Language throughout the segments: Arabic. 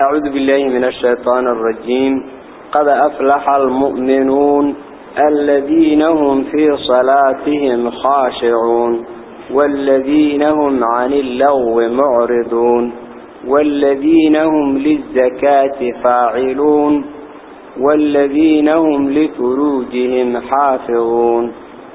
أعوذ بالله من الشيطان الرجيم. قد أفلح المؤمنون الذين هم في صلاتهم خاشعون والذين هم عن اللغو معرضون والذين هم للزكاة فاعلون والذين هم لفروجهم حافظون.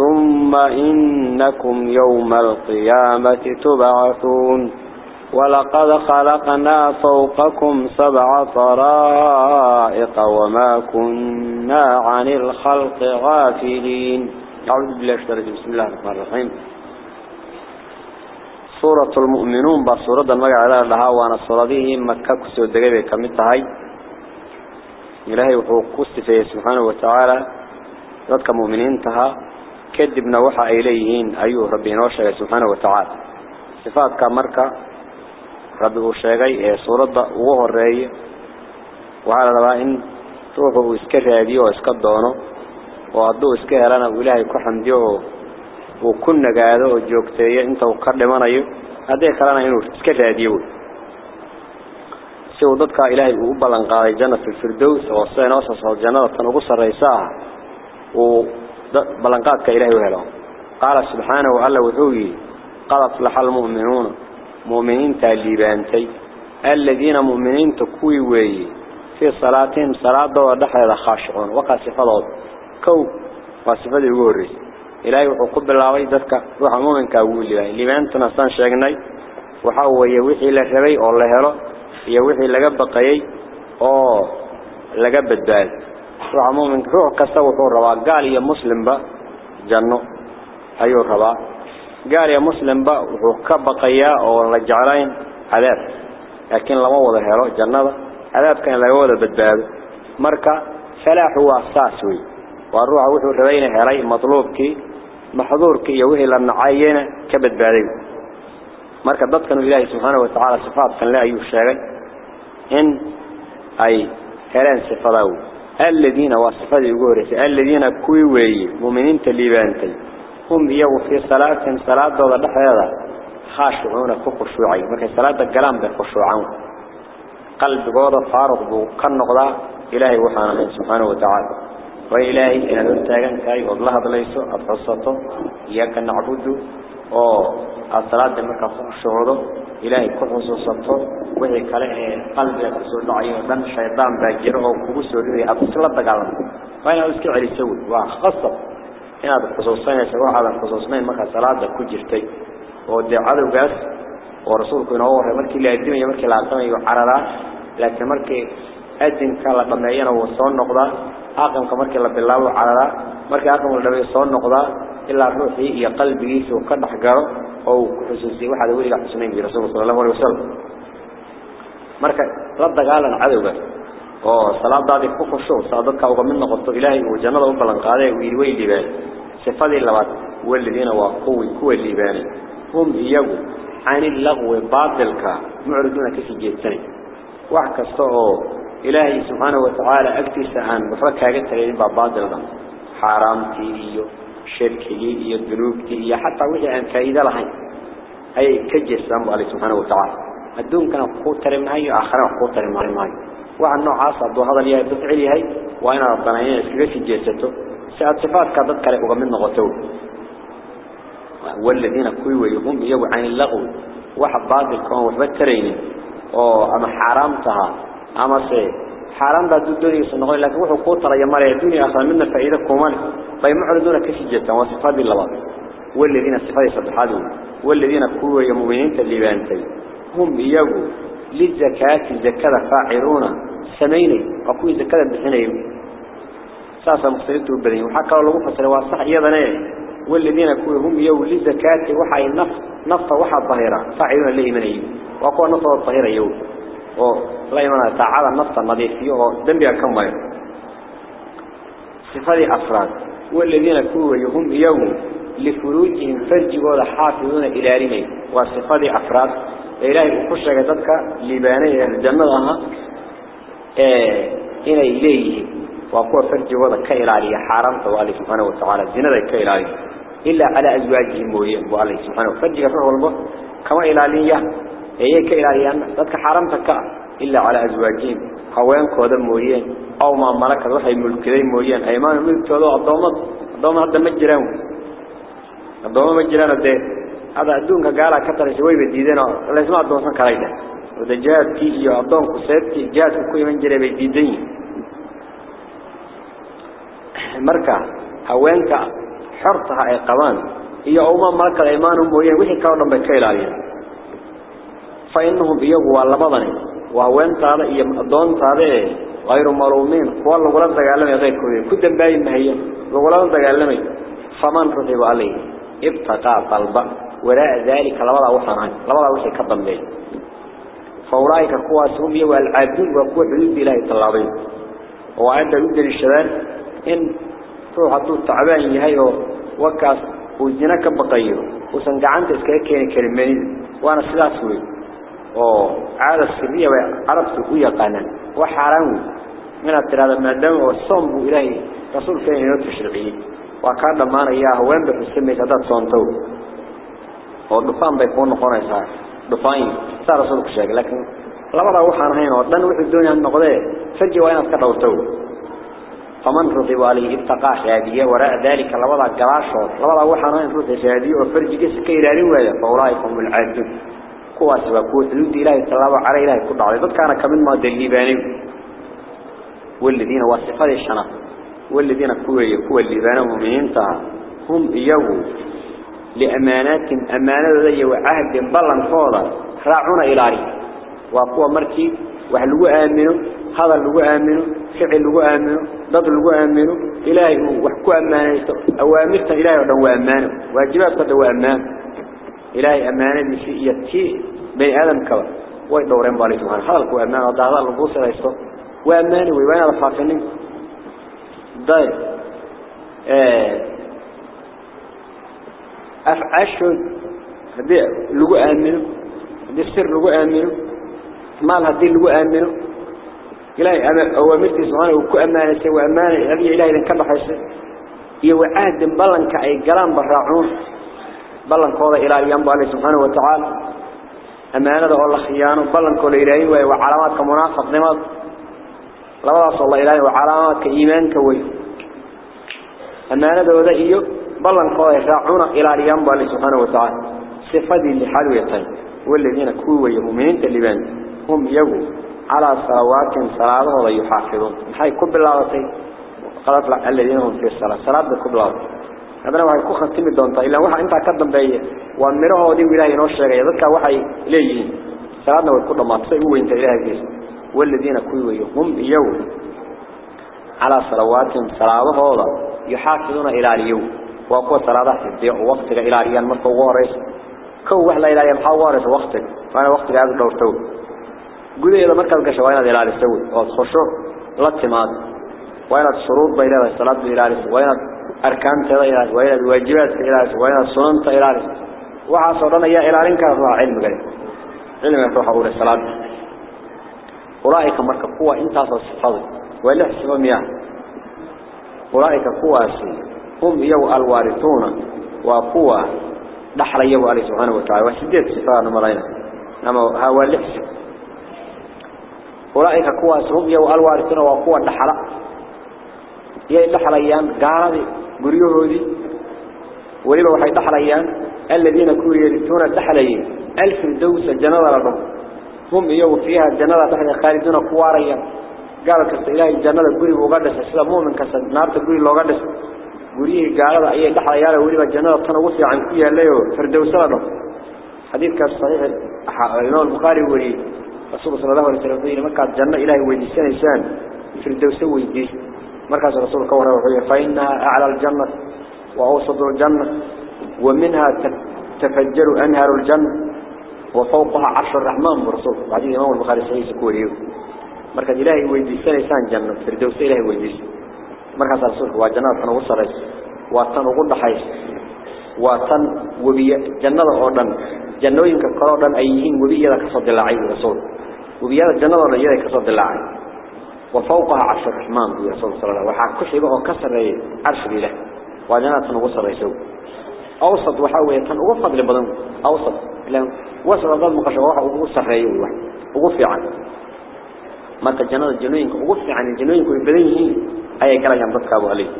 ثم إنكم يوم القيامة تبعثون ولقد خلقنا فوقكم سبع طرائق وما كنا عن الخلق غافلين أعوذ بالله اشترك بسم الله الرحمن الرحيم. سورة المؤمنون بسورة المقع لها وأنا صورته مكة كسو الدقيبة كمتهاي إلهي وحوق فيه سبحانه وتعالى. ذاتك مؤمنين تها. كدبنا وحا إليهين أيوه ربي نوشك سبحانه وتعالى صفاتك مركة ربي وشيغي سورة وهو الرأي وعلى ربا إن روحه اسكه هذه واسكه دونه وعدو اسكه لنا وإلهي كحمديه وكنا قاعدة وجوكتية انت وقرد من أيه هذا كلنا إنه اسكه هذه سيو ضدك إلهي وقبلن قاضي جنة في الفردوس وصينا وصص الجنة تنقص الرئيساء وبلنقاتك إلهي وهلهم قال سبحانه وعلا وحوي قد أفلح المؤمنون. مؤمنين تاليبانتي الذين مؤمنين تكوي وي. في صلاتهم صلاة دور دحل خاشعون. وقع صفات كو وصفات الوري إلهي وحقب الله ويدتك روح مؤمن كاول لله لمن تنصان شاقناي. وحاو يوحي لشبي أو الله يوحي لقبقي أو لقبت روح مؤمن روح كسته وحور روا قال يا مسلم با جنو أيو روا قال يا مسلم با وحو كبقيا أو لجعلين عذاب لكن لما وضع هلو جنة عذاب كان لا يوضع بدباب مركا فلاح هو أساسوي والروح وحو ربين هراي مطلوبك محظورك يوهي لنعايين كبدبابي مركا ضدك الله سبحانه وتعالى صفات كان لا أيوه شاغي إن أي هلان صفاته الذين وصفات يقولون الذين كوي وي مؤمنين تليبانتي هم يو في صلاتهم صلاة دوضة هذا خاشعون كخشوعي مركي صلاة القلام بخشوعون قلب قوضة فارغ كالنقضاء إلهي وحانا سبحانه وتعالى. وإلهي إن نتاقن كاي والله بليسو أفحصته إياك الصلاه دي مكا خشوده الهي كخصو صفته وهي كلا هي قلبك سو دعيو دم شيطان باجر أو كوغو سوري ابو كلا دغال وأنا اسكي علي سو وا خصو هنا بخصوصين سو على خصوصين مكا صلاه دي كجرتي أو دي عدو غاس أو رسول كنا هو ملي لي ادمي ملي لا سمي وخرارا لكن ملي ادين كلا دمهينا وسو نوقدا aqan ka markii la bilaabo calaada markii aqan la dhameeyo soo noqdaa. إلا روحي يا قلبي سوقد حجر أو حسنتي واحد أولي لحسنين برسول صلى الله عليه وسلم. مرك رد قال أنا عدوك أو صلاة دادي فوق شو صادتك أو من نقطة إلهي وجنة الله فلان قاله ويروي لبان سفادي اللوات والذين وقوي كوي لبان هم يقو عن اللغو باطلك. معرضون كسي جيتني واحكا صعو إلهي سبحانه وتعالى أكتسا عن بفرك هكتا لبان باطل. حرام تيريو شركي إيو ذنوبتي إيو حتى وحي أن فائدة لهين أي كجس رب الله سبحانه وتعالى. الدون كان قوتر معي آخر قوتر معي وعن نوع عاصر دو هذا اللي بفعلي هاي. وأنا ربنا يسكبه في جيسته سأت صفات كذلك كالي ومن نغطوه. والذين كوي هم يو عن اللغو. واحد بعض الكون وحبترين oo ama xaraamtaha ama se xaraam حرام ده الدنيا صنعه لكن وح قطرة يا مريم الدنيا أصلا منا فائدة كمان. طيب ما عرضونا كشي جدا وصفات اللباب والذين صفات صدحاده والذين كروا يا مؤمنين تليبانتي هم يجوا للزكاة الزكاة فاعرون سميني أقول زكاة بحنين ساسا مختلفة البدين وحكى الله مفصل وصح يا بني. والذين كروا هم يجوا للزكاة وحا النفط نفط وحا الظهيرة فاعرون اللي منين وأقول النفط الظهيرة يجوا يو ولا يمنع تعالى النفط النظيف يو دنبيا كم مايو صفات أفراد والذين كوي هم يو لفروجهم فرج ولا حافظون إلى رمي. وصفات أفراد إلهي أخشى ذلك لبانيه الجنة إيه إلى إليه. وقوة فرج ولا كإلالية حرام توالي سبحانه وتعالى الزنا كإلالية إلا على أزواجهم وهم والله هي كإلالية ذاتك حرام تكا إلا على أزواجهم هوان كودا مويين أو ما ملك روحي ملكين مويين أيمان ملك تودو الضوامات الضوامات هذا مجران الضوامات مجران هذا هذا أدونك قالا كتر شوي بديدين لازم أدون كرايدا وده جاد كي إيو أدون كسيد كي جاد كوي من جري بديدين xortaha ay qabaan iyo uma marka iimaanu mooyeen wixii ka dhan bay ka ilaaliyeen فإنهم إيهوا لبضني وهوين تعالى إيهم أدون تعالى إيه. غير مرومين. قوال لغلان تقالمي غير كبير كدن باي مهي. لغلان تقالمي فمن رتب عليه. ابتقى طلبا وراء ذلك لبضى وحنان لبضى وحي كبن بي. فورائك قوى سوبية والعادل وقوى بلد الله طلابين وعند يبدل الشباب. إن روحته التعبان يهيه وكاس. وزنك بطيره وسنجعان تسكيكين كلمين وأنا سلاسوين وعادة السرية وعرفت ويا قانا. وحرام. من التراد ما دام والصوم إلهي. رسول كان ينوت الشرعي وكان لما أنا إياه وين بحسمي سداد صونتو ودفان بيكون نقونا دفاين. صار رسولك الشيء لكن لبدا وحان هين. ودن وحي الدنيا النقضية. فجي وين اسكتوتو فمن رضي عليه اتقى شهادية وراء ذلك لبدا قراشو لبدا وحان هين. رضي شهادية وفرجي ويا فأولئك هم العادون. قوة سبقوة لود إلهي صلى على إلهي كل عليه ضد كان كمن ما دليباني والذين وصفات الشنط والذين كوي كوي الليبان مؤمنين هم إيوه لأمانات أمانة ذي وعهد بلن فوضى راعون إلهي وقوة مركي وحلو آمنوا هذا اللو آمنوا فعل اللو آمنوا ضد اللو آمنوا إلهي وحكو أمانة أوامرت إلهي ودو أمانه واجبات قد هو أمان إلهي أمانة مسيئية بني آدم كوا ويدورين بالي سبحانه. الكو أمانة. هذا الربوس رئيسه وأمانه ويوانا الفاقنين ضيب آه. أفعاشون هدي لغو آمنه هدي السر لغو آمنه مال هدي لغو آمنه إلهي أوامرتي سبحانه. وكو أمانة. سوى أمانة. هذه إلهي لن كبح يسر يو عهد بلن كأي قلام براعون بلن كوضا إلهي ينبع الله سبحانه وتعالى أمانة الله خيانه بلن كوضا إلهي وعلامات كمنافق نمط لبدا صلى الله إلهي وعلامات كإيمان كوي أمانة وذا إيو بلن قوي راعون إلى اليوم بالله سبحانه وتعالى صفدي اللي حلو يطين والذين كوي يؤمنين تلبان هم يجوا على صلوات صلاة ولا يحافظون هاي كب الله الذين هم في الصلاة صلاة كب الله هذا ما يكون ختم الدون إلا واحد أنت كذب بيه ومره دي ولاية نوشة يذكر واحد ليه صلاة وكل ما تصيبوا أنت إله جيس والذين كوي هم يجوا على صلوات صلاة ولا يحافظون إلى اليوم وقوة صلاة حفظية ووقتك إلى ريال مركو وارس كو وحلا إلى يمحا وارس وقتك فأنا وقتك هذا الدور تو قد إذا مركز كشوائنا إلى السوي والخشوع لاتماد وين الشروط بإلى الصلاة إلى وين أركان إلى وين الواجبات إلى وين السنن إلى وعصرنا يا رنك الله علم قال علم يروح أول الصلاة. أولئك مركب قوة إنت أصل الصفاضي ولا حسبهم يعني أولئك كواسي هم يو الوارثون. وقوة دحل يو عليه سبحانه وتعالى. وسديت صفات مرينا أما هو اللحس أولئك كواس هم يو الوارثون. وقوة دحل. يا دحل أيام قارد قريوه دي ولما وحي دحل أيام الذين كوا يرثون دحلين ألف دوسة جنة لهم. هم يو فيها الجنة دحل خالدون كواريا. قال كست إلهي الجنة قري وقدس سيدا مؤمن كست نار تقري لو قدس قريه قال أي دحل أيام ولما الجنة تنوصي عن فيها الليو فردوسة لهم. حديث كان صحيح. الإمام البخاري ولي رسول صلى الله عليه وسلم مكة الجنة إلهي ويديسان إنسان. فردوسة ويديس مركز رسول كورة وحيه فإنها أعلى الجنة وأوسط الجنة ومنها تفجر أنهار الجنة وفوقها عرش الرحمن برسول بعدين الإمام البخاري صحيح سكوريه مركز إلهي ويديسان إنسان جنة فردوسة إلهي ويديس مركز رسول هو جنة تنوصل واتن وقل حيث واتن وبي جنة أوردن جنوينك كرودن أيهين وبيا كصد العين رسول. وبيا جنة وبيا كصد العين. وفوقها عرش الرحمن يا رسول صلى الله عليه وسلم وحا كشي بقى كسر عرش الله وجنة تنوصل يسوي أوسط وحاوية تنوفض لبضن أوسط. لأن وصل ضد مقشة وحا وصل رأيه وقف عن ما الجنة الجنوينك وقف عن الجنوينك ويبديه أي كلا ينبطك أبو عليه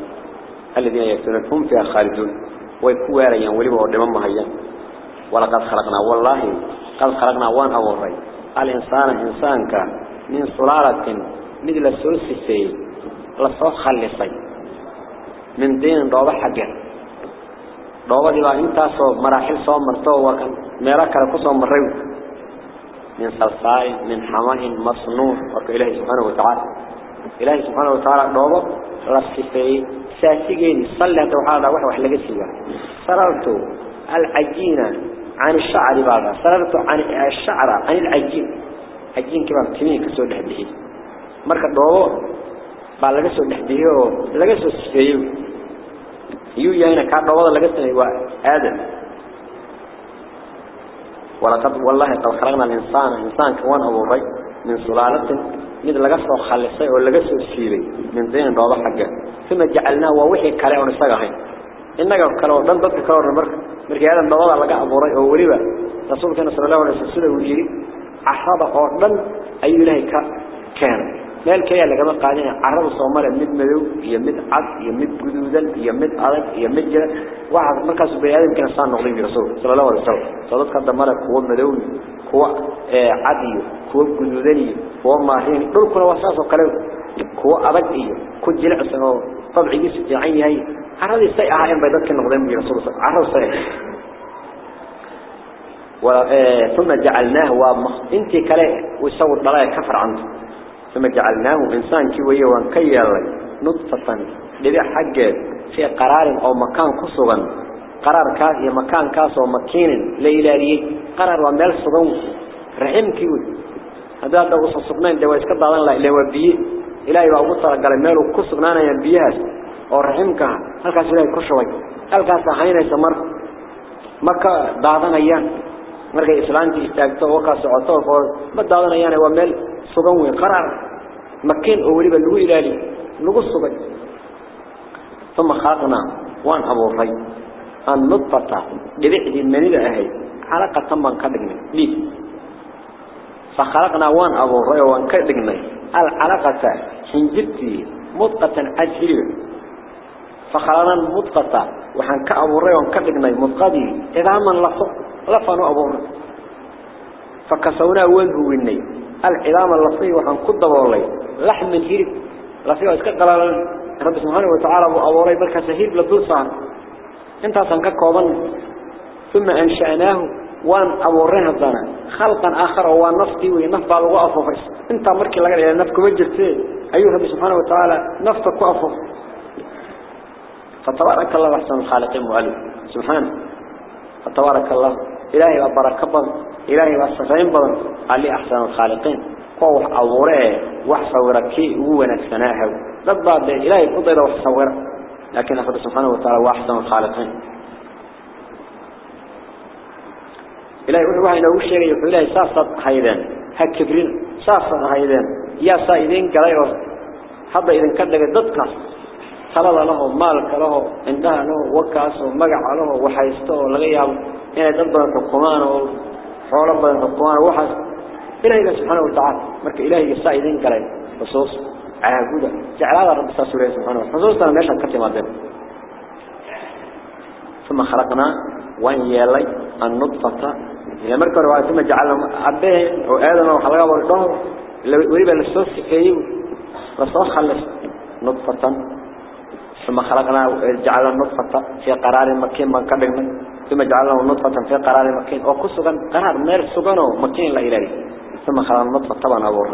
الذين يكتنون هم فيها خالدون. ويكوا ريان ولبا ودمان مهيان ولقد خلقنا. والله قد خلقنا وان أبو الرأي الإنسان إنسانك من صلالة مثل السلسي لصوخ خلصي من دين ضوضة حقا ضوضة دي بقى انتاسو مراحل صوم مرتو وكان ميراكا لكسو مريو من صلصاي من حماه مصنوع. وكا إلهي سبحانه وتعالى. إلهي سبحانه وتعالى ضوضة لصفي ساسيجين صلى توحادا وح وح لقسيها سررت العجينة عن الشعر بعضها سررت عن الشعر عن العجين. عجين كمان تمين كسو لحديه marka dhoobo baa laga soo dhaxdiyo oo laga soo sifeeyo. Iyuu yahayna ka dhoobada laga sameeyo waa aadan ولقد والله قد خلقنا الإنسان إنسان كوان أبو ري من سلالة من لقى سو خلصي أو لقى سو سيري من دين ضوضة حقه ثم جعلناه ووحي كلا ونساقهين إنك كلا ودن ضد كلا ونمرك مركي هذا الضوضة لقى أبو ري أو وليبا رسول كان صلى الله عليه وسلم ويجري أحراب أردن أي إلهي كان مال كيا لقى قاعدين. عرب الصومال يمد مدو يمد عط يمد جذودل يمد عرق يمد جل واحد مركز بيعاد يمكن صار نقلين برسول صلى الله عليه وسلم. صلوات كذا مال كوا مدو كوا آه، عدي كوا جذودني كوا ماهين. كل كنا وصاص وكلام كوا أبدي كل جل عصام طبعا جيس يعني هاي. عرب الصي عين آه، بيدك نقلين برسول عرب الصي و... آه، ثم جعلناه ومخ. انت كلا وصور ضلايا كفر عنده ثم جعلناه إنسان كويه وانكي الله نطفة لذي حقه في قرار أو مكان كسوغا قرار كاس يا مكان كاس أو مكين ليلاري. قرار ومال صغون رحم كيوي هذا ده وصل صغنان ده ويسكت بعضان الله إلى وبيه إلهي وأبوصر قال مال كسوغنانا ينبيهاس أو رحمك هل كاس إلهي كشوي. هل كاس حين يسمر مكة بعضان أيام. Markay islaantii istaagto oo ka socoto oo ma daadanayaan waa meel sugan weyn qarar makin oo waliba lagu ilaali lagu sugay thumma khalaqna waan abuuray an nutfata dhibicdii manida ahayd xalaqatan baan ka dhignay dhiig fa khalaqna waan abuuray oo waan ka dhignay al calaqata hinjirtii mudqatan ajhiliga fa khalaqna mudqata waxaan ka abuuray oo ka dhignay mudqadii idaaman lafo لفنوا أبونا فكسونا وجهه ويني العظام اللفي وحن كد والله لحم الهيرب لفي واسك قال رب سبحانه وتعالى أبو ري بركة سهيب لدول صار انت سنك كوبان ثم أنشأناه وان أبو ري هذانا خلقا آخر وان نفتي ونف بعض وقفه انت مركي لقى إلى نفك وجدت. أيها رب سبحانه وتعالى نفتك وقفه فتبارك الله أحسن الخالقين مؤلف سبحانه فتبارك الله. إلهي وبركة بضن إلهي وصفين بضن علي أحسن الخالقين. قوح أوره وحصوركي هو نكسناها ضد إلهي قدر وحصوره لكن أخذ سبحانه وتعالى وأحسن الخالقين. إلهي وحي إنه الشيء يقول إلهي ساسد هيدان هكبرين ساسد هيدان يا سايدين قليل هذا إذن كدك ضدك. talada lahu maalka lahu indhaha lahu wakaas oo magaca lahu waxaysto إلى ذنب القمان وحرب القمان وحش إلى إله سبحانه وتعالى. مرك إله يساعدين كلام. خصوص عاجودا جعل هذا رب سبحانه سبحانه خصوصا ليش أنكرت ما ذنب ثم خلقنا ونيالي النطفة. إلى مرك رواية ثم جعلهم أبين وآدم وخلقه ورقه اللي وريب الخصوص كيو. رصوص خلص نطفة. ثم خلقنا جعل النطفة في قرار مكين من قبل منه ثم جعلنا النطفة في قرار مكين. وقصوا قرار مير سجنه مكين لا إلهي. ثم خلقنا النطفة طبعا أبور.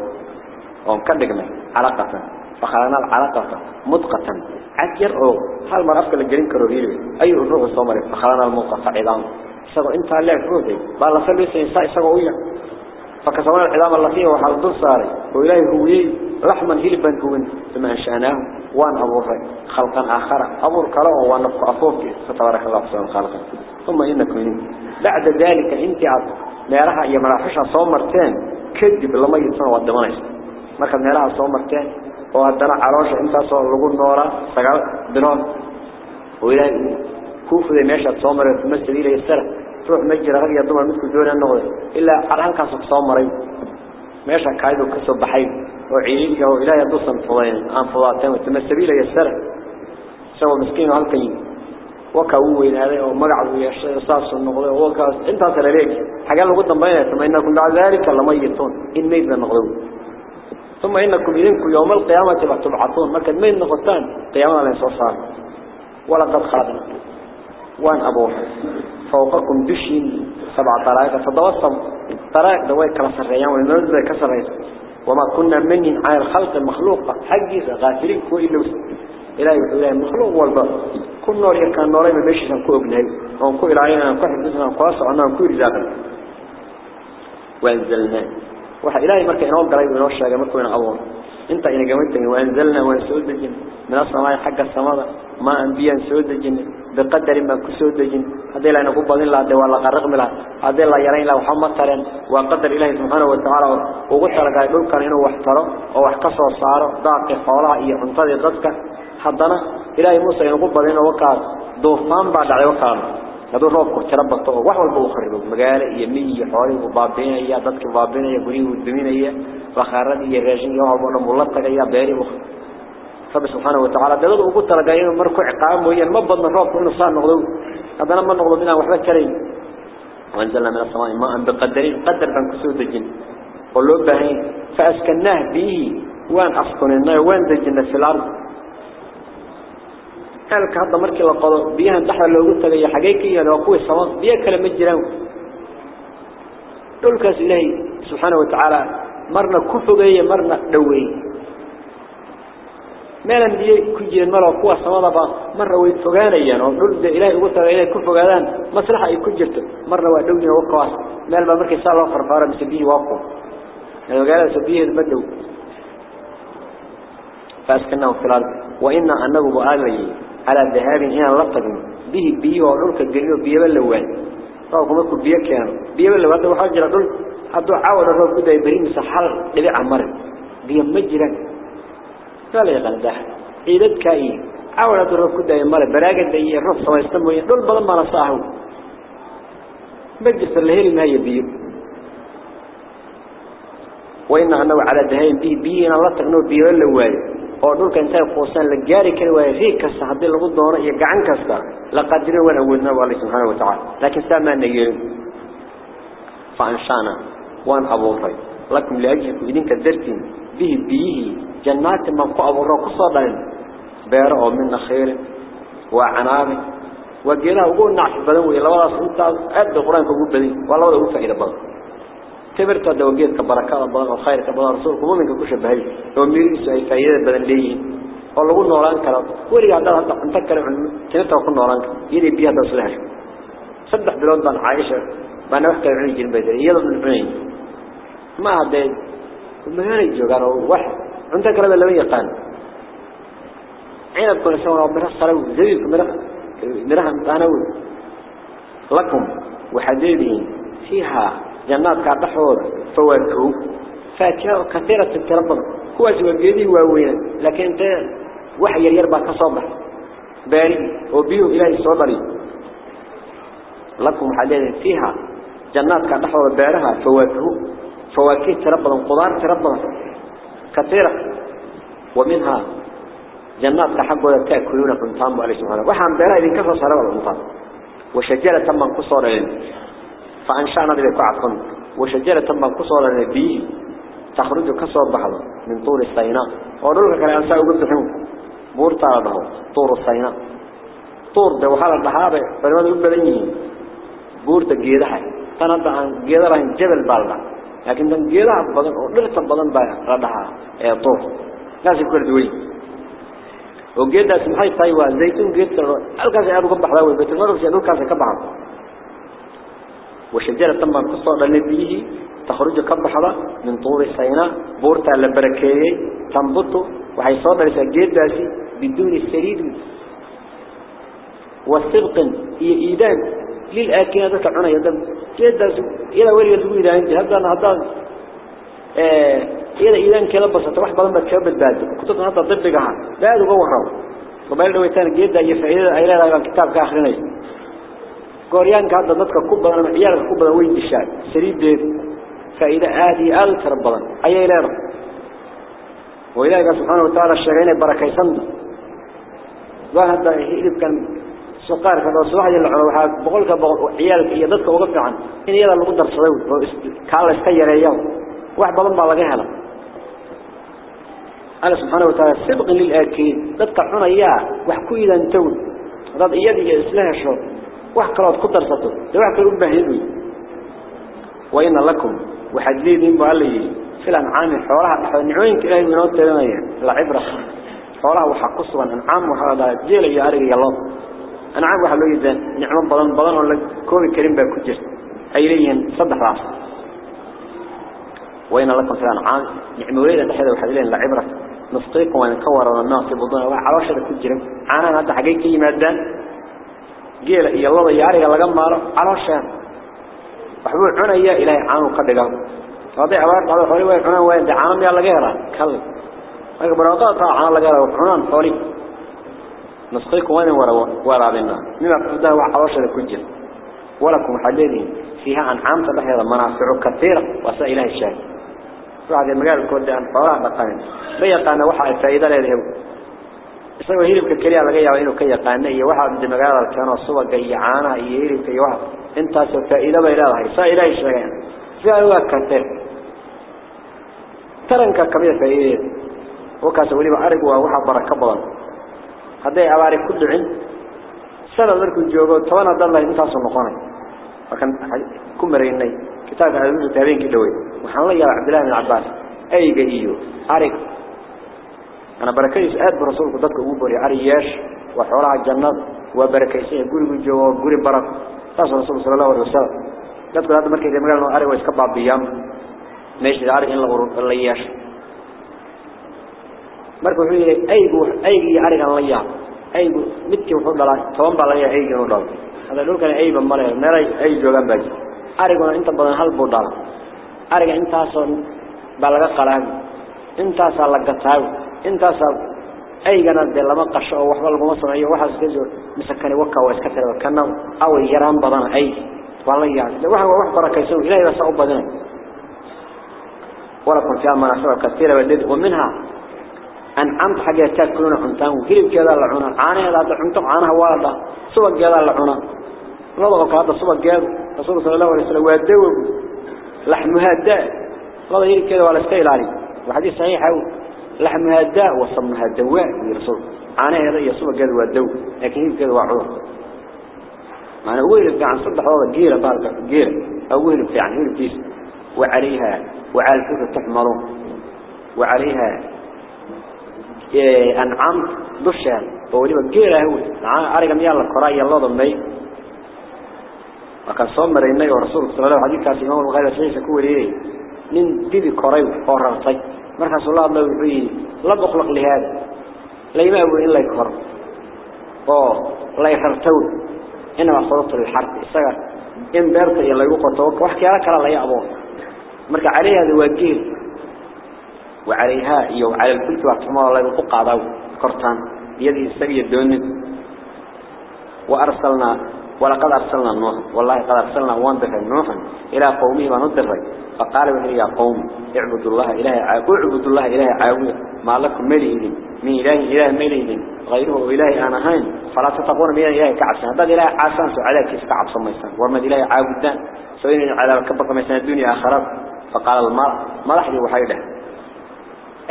ومكدقنا علاقة. فخلقنا العلاقة مدقة عجر أو هل ما أفكر الجرين كروهيلي أي الروح الصومري فخلقنا الموقع عظام سقوا إنت لا روحي. بل صلوا سينساء سقوا ويا. فكسونا العظام الله فيه وحال الدر صاري وإلهي هو لحما هلبا كون ثم أنشأناه. وان أبوه خلقا آخر. أبور كلام وان نفق أفوك فتبارك الله سبحانه خلقا ثم إنك منين بعد ذلك أنت عط نارها يا مراحشة صومرتين كذب لما يتصنع الدمائش ما كان نارها صومرتين وهدنا عراشة أنت صور لقون نورا. فقال بنون وإلى كوف ذي ماشى صومر في مسجد إلى يسرى. تروح مجر غير يضمر مثل جوني النغذي إلا أرهن كان صومرين ماشى كايدو كسب بحيب وعيين جاءوا إلى يدوصن فضين أنفضاتين وتمسبيل يسرى. سوى مسكين وهل كيين aan fudaateen ma sabiila yasara sawa miskiin halkan وكا وكا أنت سلاليك حاجة لو دنباينا ثم إنكم بعد ذلك لما يتون إن ميدنا نقضي ثم إنكم يدينكم يوم القيامة تبعثون. ما كان مين نقطان قيامه لا صار ولا قد خلقنا وان ابوه فوقكم دشين سبع طرائق. تتوسم طرائق دوي كلا سريان والنزل كسريت وما كنا منهم على الخلق المخلوق حقي غافلين كو إلا إلهي إلهي مخلوق والبا كل نور يكان نوري ما بيشي سنكو أبنهي ونكو إلهينا ونكو حدثنا ونكو أسعى ونكو رزاقا وأنزلنا. وحا إلهي مركا إنه قريب من وشاك مركو من عوام. أنت إنه قمتني وأنزلنا ونسود الجن. من أصلا معي حق السماء ما أنبيا سود الجن. بقدر ما كسود الجن. هذي لا نقوب بذن الله دوال لغا رغم له هذي يرين له محمد ترين. وقدر إلهي سبحانه وتعالى. وقلت لك أنه واحتره ووحكسه وصاره داقي فولائي انتظر ضدك. حضنا إلهي موسى ينقب بينه وكان دوفان بعد عليه وكان هذا روح كرت رب الطوق وحول بوخره مجال يمين يحاول وبابين هي ضدك وبابين هي قريب ودمين هي وخارد هي راجن يوم أبونا ملطة هي باري مخ فب سبحانه وتعالى ده لو قلت لك أيام مركو عقام وهي ما بدنا نروح من الصان نغلو هذا لما نغلو منها وحدة كريم وانزلنا من السماء ماء بقدر قدر عن كسود الجن قلوب به فأسكناه به وان أسكن النار وان الجن في الأرض halka hadda markii la qado biyahan dhaxda loogu tagay xageeykiina waa kuwa sawan biyo kale ma jiraan dhulkaas ilaahay subhanahu wa ta'ala marna ku fogeeyay marna dhaweey meelan biyo ku jireen maro kuwa samadaba marna way fogaanayaan oo dhul ilaahay ugu tagay inay ku fogaadaan maslaxa ay ku jirto marna waa dhowna oo kaas meel ba markii saa loo farfaaro mise biyo waa ku magaalada sabiyeed ma dhow فاسكناه في الأرض وإن أنه بآلي على ذهاب إنا لطقن به بيه ودولك الجريو بيه باللوان فأقوم أكو بيه كانوا بيه باللوان هذا وحاجة دول هذا عاول الرب كده يبرين مسحال لبيع عمر. بيه مجرا يا غنده عيدت كاي. عاول الرب كده يمر. براجة دي الرب سما يستمو دول ما نصاحه مجلس الليل ما هي بيه. وإن أنه على ذهاب بيه. أنا لطقنه بيه باللوان oo dhulka intay qoosaan la gaari kari waay riig kasta hadii lagu doono iyo gacan kasta la qadiro wana wadna waa Allah subhanahu wa ta'ala laakiin sama nageerin fa anshana wan abuuray lakum laajku idinka dartiin bihi bihi jannat man ku abuuro ku soo dhalin beero oo min khair wa anaab wa geela ugu nacf badan way labadaas inta aad quraanka ugu badan waa labada ugu faa'iido badan تبرت دوجيت كبركة بدن الخير كبدن رسولك مؤمنك كوش بهاي. وميريس أي فائدة بدن ليه والله قلنا نوران كلام وري هذا هذا أنت كلام عن تنتا وقلنا نوران يدي بيها تصلح صدق بلاد بن عائشة بنا وحكي عن الجن بدر. يلا من البنين ما هذا ما هني جو قالوا واحد. أنت كلام اللي يقان عين كل سنة ربنا صاروا زيك مرة مرة أنا لكم وحديدين فيها جنات كعدحود فواكه فاكهة كثيرة التربض. هو سوى جدي ووين لكن أنت وحي يربى كصبح باري. وبيه إلهي صدري لكم حاليا فيها. جنات نحو بارها. فواكه فواكه تربضا قضار تربضا كثيرة. ومنها جنات كحقوا تأكلون قنطان عليه سبحانه. وحام بارها إذن كفر صلوة القنطان وشجرة من قصر فأنشأنا ذلك عقم وشجرة من قصر لنا بيه تخرج كسر بحضة من طور السيناء. ودولك كان أنساء قلت حمو بورتا لده طور السيناء. طور ده وحال الضحابة فلماذا يقول بدنيه بورتا جيدها. هذا عن جيدة لهم جبل بالله لكن دان جيدها بدن ودلت بدن بها ردها طور. ناس كل دوي. وجيدة سمحي طيوة زيتون جيدة الكاس يعرض كبح ذاوي بيت المرض يعرض كاس كبح وشجرة تم قصة لنبيه تخرج كبحضة من طور السيناء بورتا لبركيه تنبط وحي صادر الجيد داسي بدون السريد والسبق هي إيدان. للآكين ذلك عنا يدم جيد داسي. إلى ولي يدو إيدان هذا هذا. إلى إيدان كلا بسط. واحد بدن بتكبر بعد كتب هذا ضبقها بعد وجوهره وبين لو يتان جيد ده يفعل إلى هذا الكتاب كآخرين. قريان كهذا ضدك كوبا أنا عيالك كوبا وين الشارع سريد فإذا آدي آل تربضا أي إلى رب وإلهي سبحانه وتعالى الشيغين بركي صند وهذا هيلب كان سقار كذا سواحد اللي عروها بقولك بقول عيالك هي ضدك وقف عن إن يلا اللي قدر صدوي استير اليوم واحد بلن بالله هذا أنا سبحانه وتعالى سبق للآكين ضدك عنا إياه وحكو إذا انتون ضد إيادي إسلاها شو وحكرات قدر صدو ده وحكر أبهدوي وإن لكم وحديدين بقالي في الأنعام حولها نعوين من أول تلمية العبرة حولها وحقصوا أنعام وحولها جيل يارق يالله أنعام وحلو يدى نعم بضان بضان ولا كوبي كريم باكوجر أيليين صدح راس وإن لكم في الأنعام نعم وليدة تحيدا وحديدين العبرة نسقيكم وإن كورنا الناس بضان وعلى وشة كجر عانا هذا حقيقي مادان جيل يارق لغا مارو على وشة وحبو عنايا إلهي عانو قدقه هذا عبارة هذا حولي وين حنان وين دعام يا لجيرة كل لكن براقات عن لجيرة وحنان حولي نسقيكم وين ورا ورا بينا مما قده وحوش الكجل ولكم حديدين فيها أنعام تبحث منافع كثيرة وسائلها الشيء بعد المجال الكود أن فراغ بقانين بيقانا وحا الفائدة لذهب isagoo hilibka kaliya laga yaabo inuu ka yaqaan iyo waxa mid magaalada keeno subaga iyo iyo hilibka iyo waxa intaas oo faa'iido bay leedahay saa ilaahay si ay waa karte taranka kamida faa'iideed wakaas waliba arigu waa waxa baraka badan haday abaari ku dhicin sanad markuu joogo toban hadan la intaas noqonay markan ku mareynay kitaabka aadu taabeenkii dhawey waxaan la yaabay Abdullah ibn Abbas ayga iyo arig أنا بركيس آد برسولك ضدك أبو عرياش وحولها الجنة وبركيسين قولي جو قولي برك تاسو رسول صلى الله عليه وسلم. ضدك هذا مركز مقال أنه أري ويسكبع بيام. ماشي العري إن الله ياش. مركز حولي أيقو أيقي عري أن ليا أيقو متك وحول الله توان بالله أيقي نولاد هذا لو كان أيبا مريا نرى أي جوغان باجي أريقو أنت بدن هل بودال أنت أصلا بلغة قلام أنت أصلا انت صار اي جناد لا ما قش أو وخبل ما سمعي وها سجل مسكن وكا واس كتر وكن أو يران بدن اي والله يعني وها وها بركيسو إلى يس أو بدن ولا كنت يا مناصر كثيره ولد ومنها ان عمت حاجة تاكلون حنتان وكلب كذا لعنا عانه لا تحنت عانه ولد سو جدا لعنا لو بقى هذا سو جدا رسول صلى الله عليه وسلم وادوا لحمها داء والله يركل ولا استيلاني وحديث صحيح هو لحمها الداء وصمها الدواء يرسول عانى هذا يصوب قال والدواء لكن هي كذا وعروه معنى أول في عن صدح هذا جيرة بارك جيرة أول في عن هول كيس وعليها وعلى الفكرة تحمرون وعليها إيه أنعام دشها فولي جيرة هو. أرجع مياه القراء الله ضمي. وكان صمر إنه ورسول صلى الله عليه وسلم كاسي إمام الغالي سيسا كوري من ديبي قريب فوررتي la boqlaq lihaada layma awo in la kor oo la yartaw ina waxqorto lixarb isaga in beerta iyo lagu qoto wax kala kala la yaabo marka caleeyada waa geel وعليها iyo على الفلك وحكمه الله يقو قاداو كرتان يدي isaga doonin وأرسلنا ولقد أرسلنا نوح والله قد أرسلنا واندر نوحا إلى قومه وندر فقال وحي يا قوم اعبدوا الله إله اعبدوا الله إله عاوية ما لكم ملئ من إله إله ملئ غيره إله أنا هين. فلا تتقون من إله كعبسان هذا إله عاسان سعلا كيف كعبسان ميسان ورمد إله عاودان سوين على كبقى ميسان الدنيا آخرات فقال المرء ما لحظي وحيده؟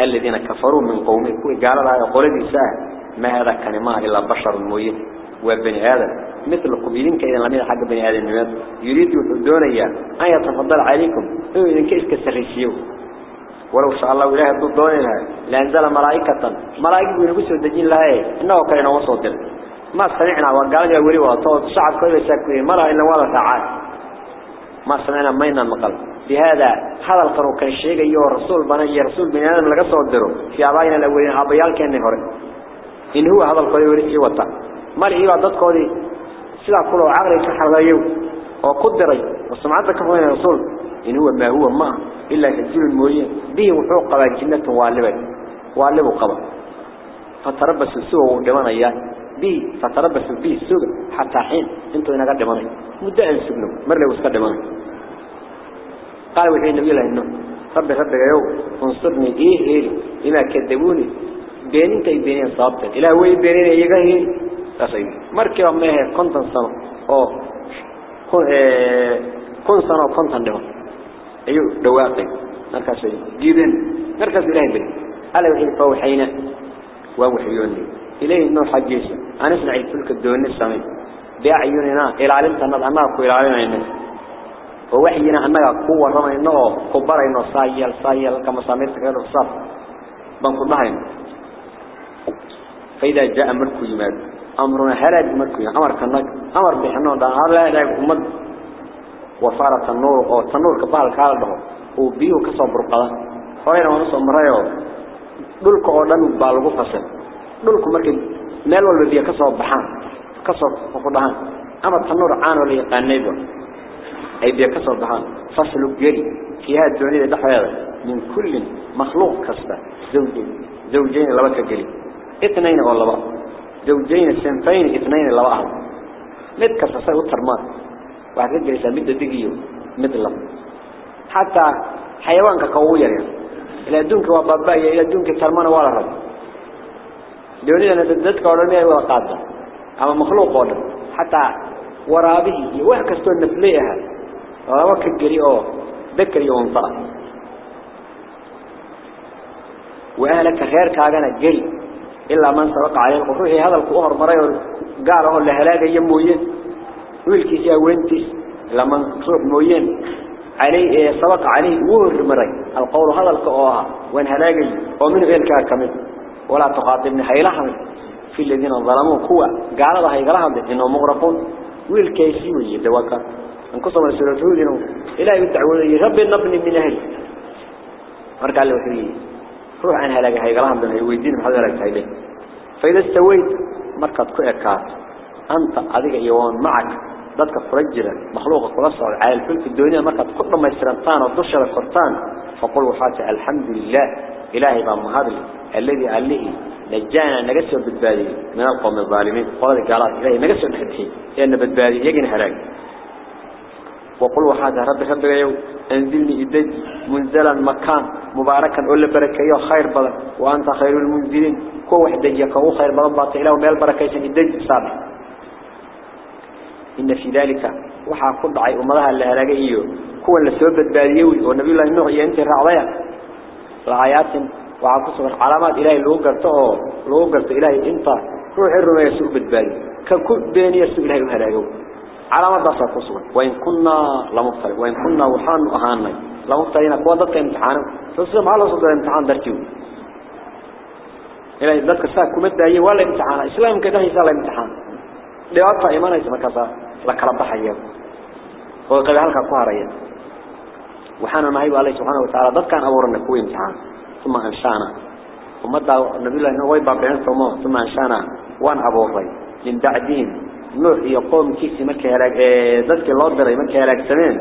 الذين كفروا من قومه. قال الله يقول لي ما هذا ما إلا بشر موين وبني آدم مثل قبيلين كإذا لم حق بني آدم نمات يريد الدنيا أن يتفضل عليكم. إذن كيف كسرسيو ولو شاء الله إله الدون لها لأنزل ملائكة. ملائكة ينقصوا الدجين لها إنه كان وصوت ما سمعنا وقال يا ولي وطوط شعب كل ساكوين مرة إلا ولا ساعات. ما سمعنا مينا المقل بهذا هذا القرو كان الشيء أيها الرسول بني رسول بني آدم لقصة الدرو في أبائنا الأولين أبيال كان نهر. إن هو هذا القرو يريد وطا مرعي وضدكودي سلا كله عقلي كحرغيو وقدري وسمعتك كفوين الرسول إن هو ما هو ما إلا كثير الموية به وحوق قبا جنة والبا والبا قبا فتربس السوء ودمان إياه به فتربس به السوء حتى حين انتو إنا قد دمان مدة أن سبنو مر لو اسكد دمان قال وحي النبي الله إنه ربي ربي يوم انصرني إيه إيه إما كذبوني بينين كي بينين صابتين إلا هو بينين إيقاه أصيب مركب ما كنتن سنة. أو كن سنة كنتن دمان أيو دواقي مركز جيبين. مركز إلهي بني. ألا وحي فوحينا. ووحيوني إليه إنه حجيس أنا سنعي تلك الدون السمين. بأعيننا. إلى علمت أن الأمار إلى علمنا ووحينا أنك قوة رمى إنه. كبر إنه. صايل صايل. كما سامرت كذا الصف بنقول لهم فإذا جاء مركو يماد أمرنا هلاج مركو أمر كنك أمر بحنون دان هذا لا أمد وفارة النور أو التنور كبال كالده وبيه كسب برقلا هاينا ونص مريو دولك أردن بالغو فصل دولك مركب مال والبيا كسب بحان كسب فقدهان أما التنور عان ولا يقانيبه أي بيا كسب بحان فصل جري في هذا الدنيا دحيرة من كل مخلوق كسبه زوجين زوجين لبك جري اثنين ولا بقى زوجين سنفين اثنين لبا أهل مد كسسة وترمان واحد جلسة مد دقيو مد لب حتى حيوانك قوية يعني. إلى دونك وبابايا إلى دونك ترمان ولا رب. دوني أنا ضدك ورمي ولا قادة. أما مخلوق ولا. حتى ورابه وحكستو النفليها ووك الجري أو ذكري وانطلع وأهلك خير كاغانا جري. إلا من سبق عليه القفوحي هذا القهر مريو قاله هلاقا يموين سيا وينتس لما صوب موين. عليه سبق عليه وهر مري القول هذا القهر وين هلاقا ومن غير كامل ولا تخاطبني. حيلهم في الذين ظلموا قوة. قال الله يقلهم إنهم مغرقون. ويلكي سيوي دواكا انقصوا من سورة هود إلهي بالدعوة رب نبني من أهل. مركع له فيه روح عنها لقى هاي قلهم بنا يويدين محضر لك هاي فإذا استويت مركض كأكات أنت أذيك يوان معك. ذاتك فرجلا مخلوق قلصة على الفلك الدنيا مركض كل ما يسرنطان وضشر القرطان. فقلوا حاتي الحمد لله إلهي بام هذا الذي قال لي نجانا نقسم بالبادي من القوم الظالمين. قال قالات إلهي نقسم بحده لأن بالبادي يجن هلاك وقلوا هذا رب رب يو انزلني إدج منزلا مكان مباركا أولا بركة خير بدن وأنت خير المنزلين. كو واحد دجيك هو خير بدن باطئ له ميل بركة إدج صالح إن في ذلك وحا كل عي أمرها اللي هلاقيه كو اللي سبب باديوي والنبي الله النوع ينتهي الرعضية الآيات وحا كسر علامات إلهي لو قرته لو قرت إلهي إنت روح الرمى يسوء بالبادي ككل بيني يسوء إلهي وهلاقيه. علامات ضغط قصوى وإن كنا لمفترق وإن كنا وحان أهاني لمفترين قوة ضدك امتحانه فالسلام على صدر امتحان درتيو إلهي ضدك ساك كمدة أيه ولا امتحان. إسلام كده يسال امتحان. لأطفى إيمانا يسمى كذا. لك رب حيا وقال هلك كواريا وحانا معيب الله سبحانه وتعالى. ضد كان أورنا كوي امتحان. ثم أنشانا. ومدى النبي الله إنه ويبع بين ثم أنشانا. وأن أبوري من بعدين. نوح يقوم كيسي مركي هلاك ذاتك الله دري مركي هلاك سمين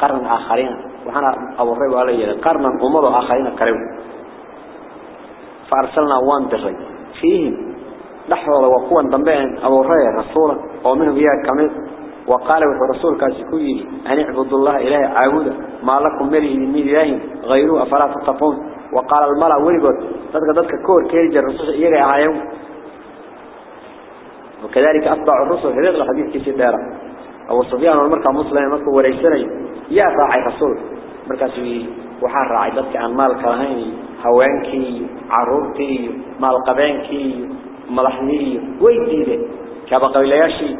قرن آخرين. وحنا أبو الرئي علي قرنا أمضوا آخرين قريب. فأرسلنا وان دري فيهم waa kuwan dambe abuuraya rasuula oo minhum iyaga kamid وقال رسول كاسكوي أن اعبدوا الله إله عابدا ما لكم مليه من إله غيره أفلا تتقون؟ وقال الملأ ولقد تدك تدك كور كيرج الرسول إيجا عايم وكذلك أتبع الرسل. هذا الحديث كيسي دارا أبو سفيان والمركة مسلم مركة وريساني يا راعي رسول. مركة وحار راعي. عن مال كلهين هوانكي عرورتي مال قبانكي ملحني. ويديده كابا قبيلياشي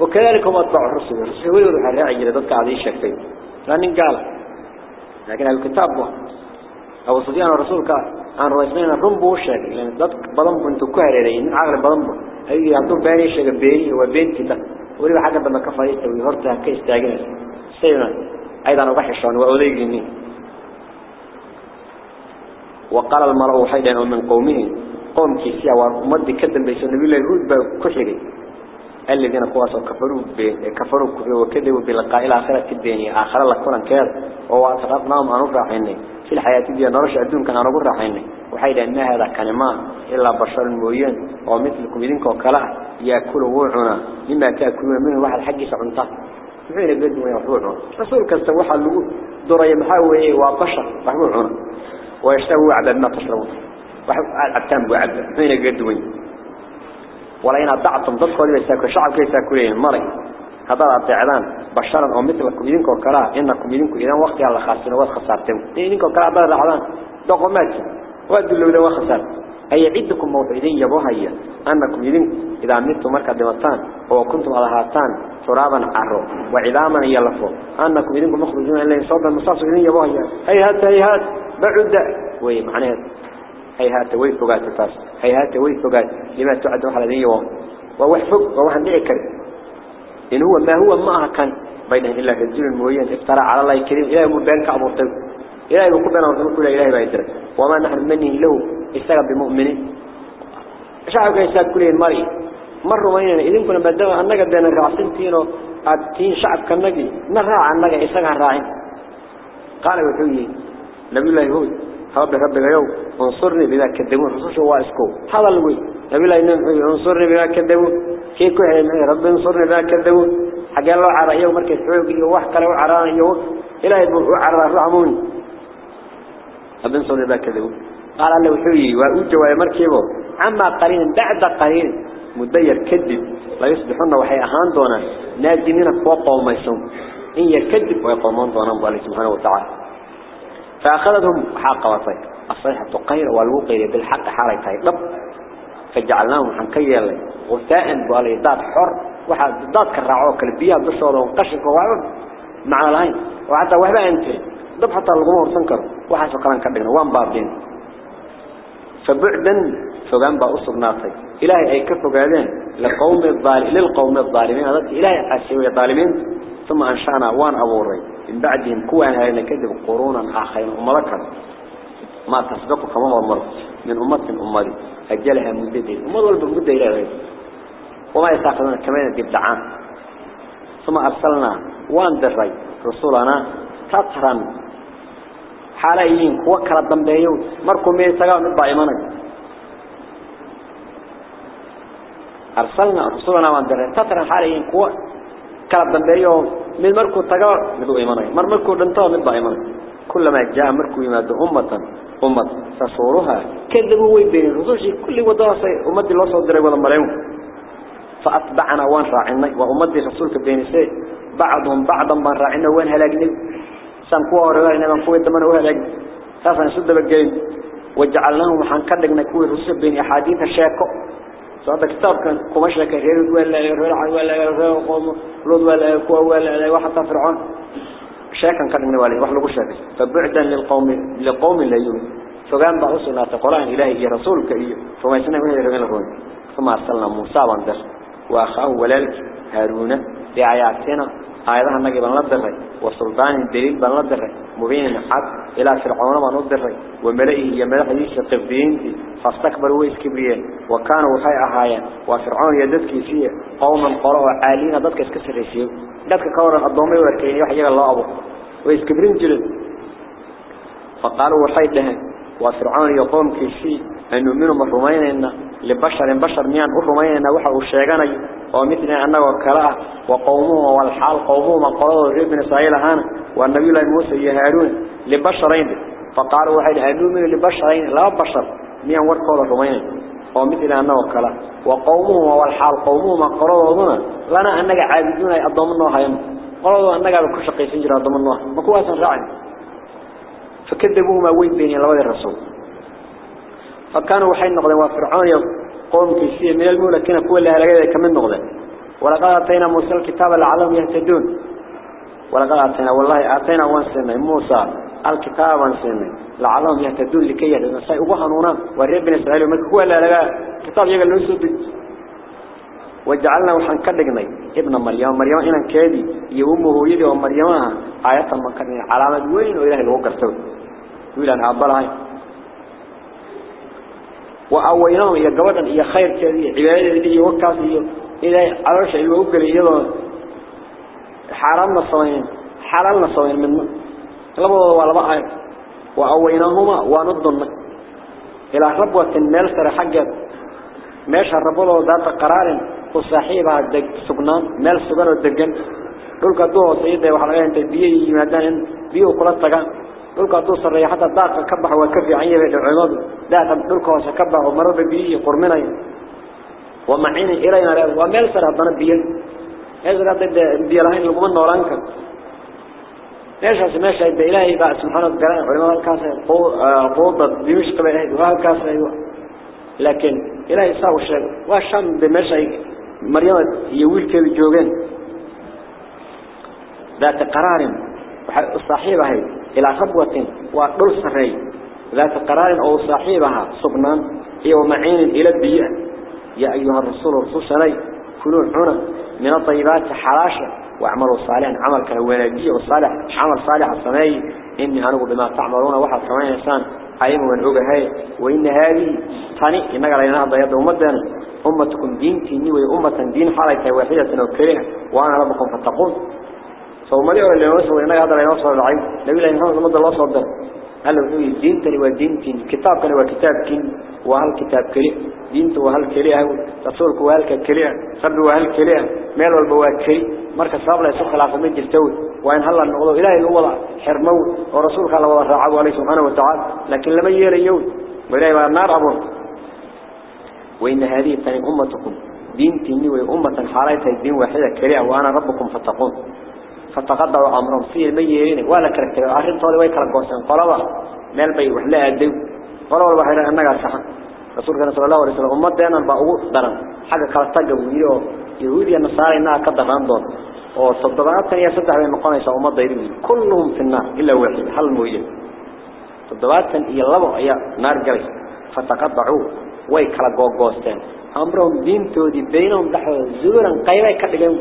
وكذلك هم أتبع الرسل. الرسل ولي وضح الراعي ذاتك عذي الشكتين لأنه قال لكن الكتاب أبو سفيان الرسول كان رئيسنا رنبو الشاكي لأن ذاتك بضنبو انتو كهريرين عقل بضنبو هاي يعطوه باني شيء بيني وبينتي ده ولي حاجة لما كفى يستوي هرتها كيس تاجنس سيما أيضا وحشان وأوليجني وقال المرء حيدا من قومه قوم كيسيا ومد كدن بيس النبي الله يهود بكحري الذين قواسوا كفروا كفروا وكذبوا بلقاء الآخرة الدنيا. آخر الله كنا كذا وأتقطناهم أن نفرحين في الحياة دي نرش أدون كان أنا نفرحين وحيدا أن هذا كلمات إلا بشر موين ومثلكم يدينك وكلا يأكل وعنا مما تأكلون منه واحد حق سعنطه فين الجد ويحوعنا رسول كستوحى اللغو دري محاوي وبشر محوعنا ويشتهوا عبد ما تشربون. عبتان وعبد فين الجد وين. ولا إن أضعتم تدخل يساكل شعب يساكلين مري. هذا أطيعان بشرا أو مثلكم يدينك وكلا إنكم يدينكم إذا وقت على خاسرين وخسارتم يدينك وكلا بدل العلان دقمات وأدلوا له وخسار أي عدكم موعدين يبوها هي أنكم يدين إذا متم مركز دمتان وكنتم على هاتان. ترابا عرو وعظاما يلفوا أنكم يدينكم مخرجون إلا صوت المصاص هي هات هي هات. بعد. وي معناه. هي هات وي فقات الفاس. هي هات وي فقات لما تعد وحلا ذي يوم ووحفق ووحن ذكر إن هو ما هو ما كان بينه إلا رجل موين افترى على الله الكريم. إلهي مبانك أبو طيب إلهي وكبنا ورسول كل إلهي بيدرك وما نحن منه له استغى بمؤمنين شعبك يساق كلين مري مروا ميننا إذن كنا بدأوا أنك بين الرعسنتين وعدتين شعب كالنقي نرى أنك إساق الراعين قال وحوي نبي الله يهود رب رب يوم انصرني بما كذبون. رسوش اسكو هذا الوي. نبي الله ينم انصرني بما كذبون. كي كوحي رب انصرني بما كذبون. حق الله عرى يوم مركز حوقي وحكى له عرى يوم إلهي عرى رعموني رب انصرني بما كذبون قال الله وحوي وأوجوا يمركبه عما قليل بعد قليل مدير كذب. لا يصبحون وحي أهان دونا. نادمين فوق وميسون إن يكذب ويقومون دونا بالله سبحانه وتعالى. فأخذهم حق وطيب. الصيحة قير والوقير بالحق حالي طيب. فجعلناهم حنكي واحد ضاد كالرعوك البيئة بشور وقشك وعب مع الهين وعدا وهبا انت. ضب حتى الغمور تنكر. واحد فقران كبيرنا وان بابين فبعدا فقام بأصر ناطي. إلهي أي كفقادين لقوم الظالمين للقوم الظالمين. هذا إلهي أسيوي الظالمين. ثم أنشأنا وان أبوري. من بعدهم كوان هذين كذب قرونا آخرين أمركا. ما تسبق كما هو المرض من أمة من أمتي أجلها مدة أمر والبمدة إلى غير وما يستعقلون كمان يبدعان ثم أرسلنا وان دري رسولنا تطرا حاليين كوا كلا دنبيو markuu meesaga mid baa imanay arsalna rasulana waan daray tatra xaalayin kuwa kala dambeeyo mid markuu tago mid uu imanay mar markuu dhinto mid baa imanay kullama jaa markuu yimaado ummatan ummad rasuulaha kadabu way been rasuushi kulli فأتبعنا وان راعنا وأمدي رسولك بين سي بعضهم بعضا من راعنا وان هلاقني. سنقوى ورغاينا من قوة دمنا وهلاقني ساسا نسد بقين. وجعلناهم حان كدقنا كوي رسول بين أحاديث الشاكو سواء كتاب كان قماش لك غير ولا غير ولا قوم. لود ولا كوا ولا وحتى فرعون. شاكا كدقنا والي وحلو شاكا فبعدا للقوم لقوم لا يؤمن فقام بعضنا تقرأن إلهي رسولك إيه فما يسنى من يرغل ثم أرسلنا موسى واندر وأخاه ولالك هارون لآياتنا آياتها النقي بان لدري وسلطان الدليل بان لدري مبين حق إلى فرعون بان لدري وملئه يملأ حديث القبضين فاستكبروا ويسكبريين وكانوا وحي أحايا وفرعون يددك فيه قوما قرأوا عالين ضدك اسكسر يسيو ضدك كورا الضومي واركين يحيي الله أبو. ويسكبرين جلد. فقالوا وحي لهم وفرعون يقوم كيسي أنه منهم الرمين إنه لبشر بشر ميان أرمينا وحا الشيغاني ومثل أنه وكلاء وقومه والحال قومه من قرار الرب بن إسرائيل هانا والنبي الله موسى يهارون لبشرين فقالوا واحد أنومي لبشرين لا بشر ميان ورقوا الرمينا ومثل أنه وكلاء وقومه والحال قومه من قرار لنا أنك عابدون أضمنوا هايم قالوا أنك بكشقي سنجر ما كواسا راعي فكذبوهما وين بين لوادي الرسول فكانوا وحين نقضي وفرعون قوم كيسية من المولى كنا كل لها لقيدة كمن نقضي. ولقد أعطينا موسى الكتاب لعلهم يهتدون. ولقد أعطينا والله أعطينا وانسنا موسى الكتاب وانسنا لعلهم يهتدون لكي يهتدون. سيئوهنونا والرب إسرائيل ومك هو لا لقى كتاب يقل نسود وجعلنا وحن كدقني. ابن مريم مريم إنا كادي يومه يدي ومريمها. آيات المكرنين علامة وين؟ وإله الوقر سوي وإله العبالها وأويناهم إلى قبضا إلى خير كذي عبادة دي وكاس إلى عرش الوقر إلى حرام الصوين حلال الصوين من لبضوا ولا بقى وأويناهما ونضن. إلى ربوة النال سر حقا ماشى الربوة ذات قرار وصاحبها دق سجنان. مال سجن ودقن. دول كدوه سيدة وحلاقيه انت بيه يمادان بيه وكلا تقان دول كدوه سرية حتى داق كبح وكفي عيه العماد داق دول كواسا كبح ومرض بيه قرمنا ومعين إلينا ومال سر هدنا بيه هذا قد بيه لهين لقمان نورانك ليش ماشي إذا إلهي بقى سبحانه وتعالى علماء الكاسة قوضة دمشق بإلهي وهالكاسة لكن إلهي صاحب الشيء وشام بمشي مريم يويل كذي جوجين ذات قرار صاحبها إلى خبوة ودل سري. ذات قرار أو صاحبها صبنان هي ومعين إلى البيئة يا أيها الرسول الرسول سني كلوا عنا من الطيبات حراشة واعملوا صالحا. عمل كالوالدية والصالح عمل صالح الصناي إني أنه بما تعملون واحد كمان إنسان. أيام من هاي. وإن هذه ثاني إنك علينا ضياد أمتنا. أمتكم دينتي وأمة دين حالة واحدة وكريهة وأنا ربكم فاتقون. سو مليء اللي نوصل إنك هذا لا يوصل العيب نبي الله محمد صلى الله عليه وسلم قال له دين تري ودينتي كتاب كان وكتاب كن وهل كتاب كلي دينته وهل كليه رسولك وهل كليه صبر وهل كليه ميل والبواكي مركز صاب لا يسوق خلاف من جلتوي. وإن هلا النقض إلهي الوضع حرمو ورسولك على وضع راعب عليه سبحانه وتعالى. لكن لما يرى يوم وإلهي النار أبوه وإن هذه الثاني أمتكم دين تني وأمة حالتها الدين واحدة كريعة وأنا ربكم فاتقون. فتقدروا أمرهم فيه الميرين ولا كركتوا أخرين طولي ويكرا قوسان قلبا ميل بي وحلا أدو قلبا الوحيدة أنك صحا رسولك صلى الله عليه وسلم أمت أنا بأقول درن حاجة كالتاقة ويرو. يهودي النصارى إنها كدران دون وصدبات هي صدح بين مقاميس أمت ديرين كلهم في النار إلا واحد. حل موجود صدبات هي اللبع هي نار جري فتقدعوا way kala googoosteen amrahum diintoodii baynahum dhexdooda zuuran qaybay ka dhigeen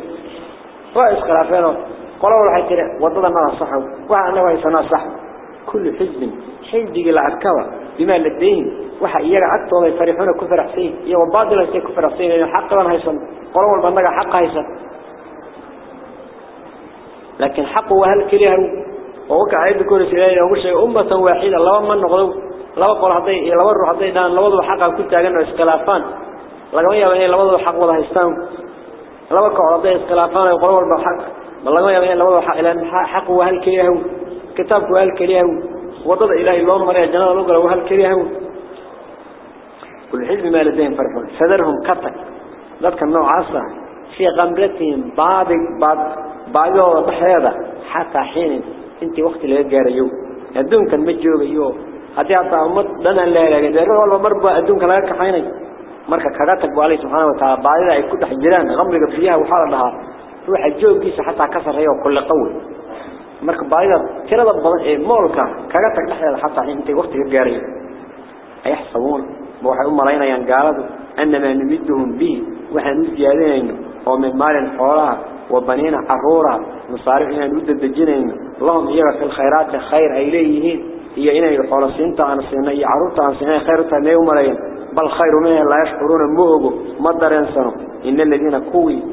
قلوا له حجرة وضلنا صحا وعنا ويسنا صحا كل حزب حزبي العركوة بما لديهم وحا إيجا عدتوا ويفريحون كفر حسين. إيه وبادل حسين كفر حسين. حقا حق لنا حسن قلوا البنجة حق حسن لكن حق وهل هل كليه ووقع عيد كورس إليه ووشي أمة واحدة. لو من نغضو لو قول حضي لو ورو حضي دان لو وضو حقا كنت أغنى اسكلافان لقد قلت لو وضو حق وضع هستان لو قول حضي اسكلافان وقلوا البحق. Ilaan xaq waa hal kaliya kitaabku waa hal kaliya wadada ilaahay loo maray jannada loo galo waa hal kaliya كل حزب ما لديهم فرحون. فذرهم كتك ذلك النوع عصا. في غمرتهم بعض بعض بعض بحيرة حتى حين انت وقت اللي جاري يوم. الدون كان مجيوب يوم. هذه أطاع أمت لنا لا لا جدار والله مربى الدون كلا كحيني مركا كذاتك بالله سبحانه وتعالى. بعض لا يكون حجران. غمرك فيها وحال لها. روح الجوب جيس حتى كسر هي وكل قوي مركا بعض كلا ضبط مولكا كذاتك لحظة حتى انت وقت اللي جاري أيحسبون وحي أم رأينا ينقالوا أنما نمدهم به وحن زيادين ومن مال حولها وبنين عرورها نصارف إنا نود الدجين اللهم إيغا في الخيرات خير إليهين هي إنا يحول سنتا عن سنة عرورتا عن سنة خيرتا ما يوم رأينا بل خير منها لا يشعرون موهبوا مدر ينسانوا إن الذين كوي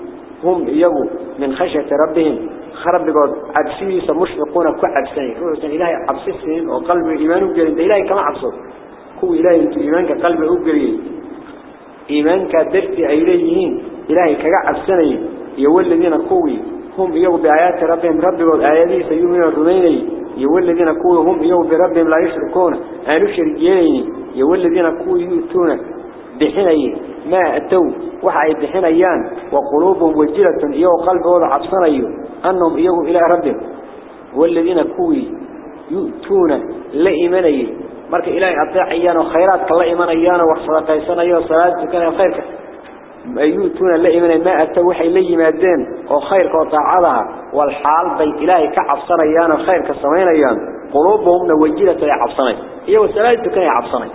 هم يجوا من خشية ربهم. خرب بقول عبسيس مشفقون كعبسين روح إلهي عبسيسين وقلب إيمان وجل إلهي كما عبسوا هو إلهي إيمانك قلبه أقري إيمانك درتي أيليهين إلهي كقعب سنة يولدين كوي هم يو بآيات ربهم. ربي والآياتي سيؤمنون الرميني. يولدين كوي هم يو بربهم لا يشركون. أنو شركيين يولدين كوي يؤتون. بحني ما أتوا وحي بحين أيان وقلوبهم وجلة إيهو قلبهم عطفان يو أنهم إيهو إلى ربهم. والذين كوي يؤتون لا إيمان أيهو مارك إلهي أطيع أيان وخيرات كالله إيمان أيان وحصدق أيسان أيهو صلاة كان خيرك يؤتون لا إيمان ما أتوا وحي لي مادين وخيرك وطاعدها والحال بي إلهي كعطفان أيان وخيرك السمين أيان قلوبهم نوجلة عطفان أيهو صلاة كان عطفان أيهو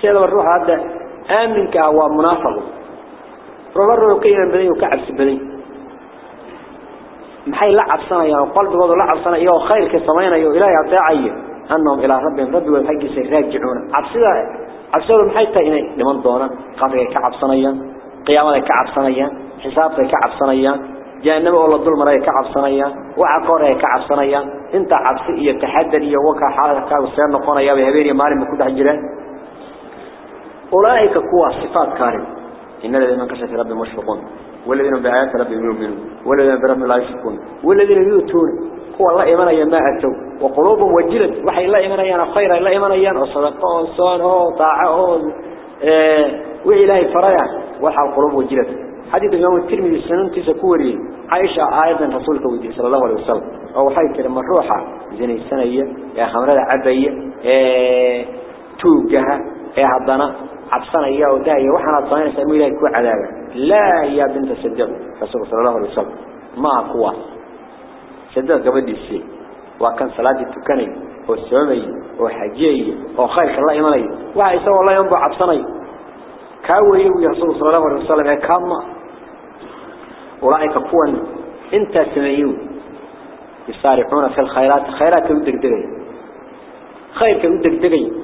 سيدة الروح هذا آمنك هو منافق رغر رقيا بني وكعب سبني محي لعب صنع وقلب وضع لعب سنة يو خير كثمين يو إله يعطي أنهم إلى ربهم رب والحق سيراجعون عبسلا عبسلا محي تأينا لمن دونا قبل كعب صنعيا قيامة كعب صنعيا حساب كعب سنة جانب الله الظلم رأي كعب سنة وعقار رأي كعب صنعيا انت عبسئي التحدي وكا حالة كعب السيارة نقونا يا بهبيري مالي مكودة حجران أولئك قوة صفات كارم. إن الذين من كشف ربي مشفقون والذين بآيات ربي يؤمنون والذين برب لا يشركون والذين يؤتون. هو الله إيمانا ما أتوا وقلوبهم وجلت. وحي الله إيمانا يانا خيرا الله إيمانا يانا وصدقاء وصانه طاعه آه وإلهي فرايا وحا القلوب وجلت. حديث اليوم الترمذي السنن تسكوري عائشة آيضا رسولك ودي صلى الله عليه وسلم. أو حي كلمة روحة زني السنية يا خمرة عبية توقها يا حضنا عبسنا إياه وداية وحنا طاين سأمي إلهي كوع عذابا لا يا بنت السجاد. رسول صلى الله عليه وسلم. ما قوة سداد قبل الشيء وكان صلاة التكني والسومي وحجي. وخير الله يمني وعيسى والله ينبع عبصني كاوي رسول صلى الله عليه وسلم. كما أولئك كون أنت سمعيون يسارعون في الخيرات. خيرات ودقدقي خير كودقدقي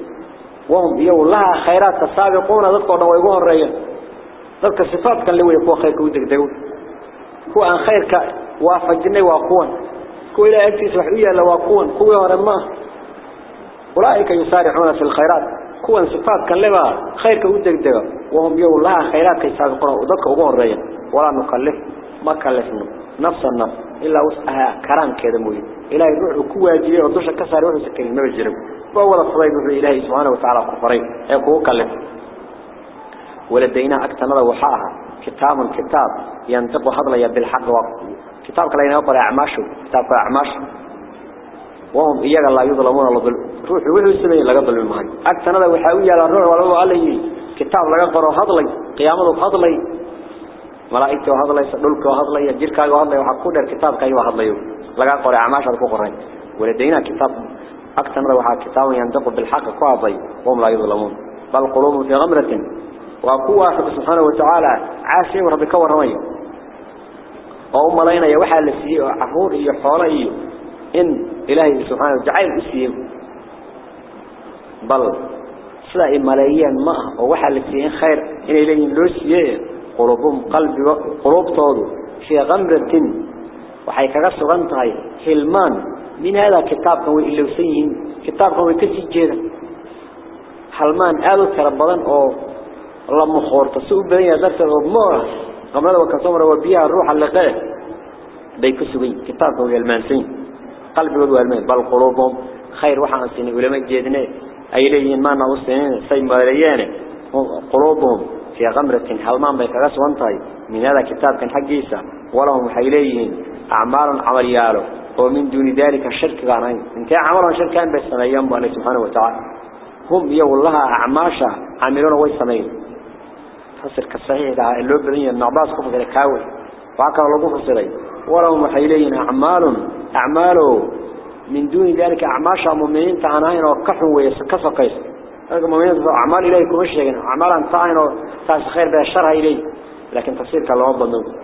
وهم يو لها خيرات السابقون ذكرنا ويقول الرجال ذلك الصفات كان لو يقول خير كودقدقي هو أن خيرك وافجني وقوان كو إلى أكتس وحوية لواقون كو ورما أولئك يسارعون في الخيرات. كو صفات كان لما خير كودك دقا وهم يو لها خيرات كي سابقون ودك وقون ريا ولا نكلف. ما كلفنا نفس النفس إلا وسعها كرام كذا موي إلهي روح كوا جيه ودوشة كسر روح سكين. بجرب فأول الصلاة إلهي سبحانه وتعالى كفرين يكو كلف ولدينا أكتنا وحاها. كتاب كتاب. ينطق هضليا بالحق كتاب كلا ينقل أعماشه كتاب أعماش. وهم إياك الله يظلمون الله ظلم روح وحي السمين لقد ظلم المهي أكتنا وحاوية للروح ولو عليه. كتاب لقد قروا هضلي قيامته هضلي ملائكته هضلي سدلك هضلي جيرك هضلي وحقود الكتاب كي هضلي لقد قروا أعماش الكفرين ولدينا كتاب أكثر روحا كتاب ينطق بالحق قاضي وهم لا يظلمون. بل قلوب في غمرة وأقوى حب سبحانه وتعالى. عاشي وربك ورمي وهم لين يوحى لسيء وعفور يحوري إن إلهي سبحانه وتعالى لسيء بل سلا إملايين ما ووحى لسيء خير إن إلهي لسيء قلوبهم قلب قلوب طول. في غمرة وحيكا غصر أنتهي حلمان sii jeeda halmaan aad u tira badan oo la muxoorto si u badan yahay darteed oo ma قمنا وكسمر وبيها الروح اللقاء بيكسبين كتابك والمانسين قلبي والمان بل قلوبهم خير وحنا سنة ولما جيدنا أي ليين ما نوصين. سي ماليان قلوبهم في غمرة. حلمان بيكغس وانتهي من هذا كتاب كان حقيسة. ولهم حيليين. أعمال عملياله ومن دون ذلك الشرك إن كان عملا شركان بس سنيان بأنه سبحانه وتعالى. هم يو الله أعماشا عملون ويسمين فسر كالصحيح ده اللي بدنيا النعباس كفر الكاوي. وعكر الله فسري ولهم حيلين أعمال. أعماله من دون ذلك أعماش مؤمنين تعناين وكحوا ويسكسوا قيس. المؤمنين أعمال إليكم الشيء أعمالا تعين وتعس خير بأشرها إليه لكن تفسير كالله ضمنه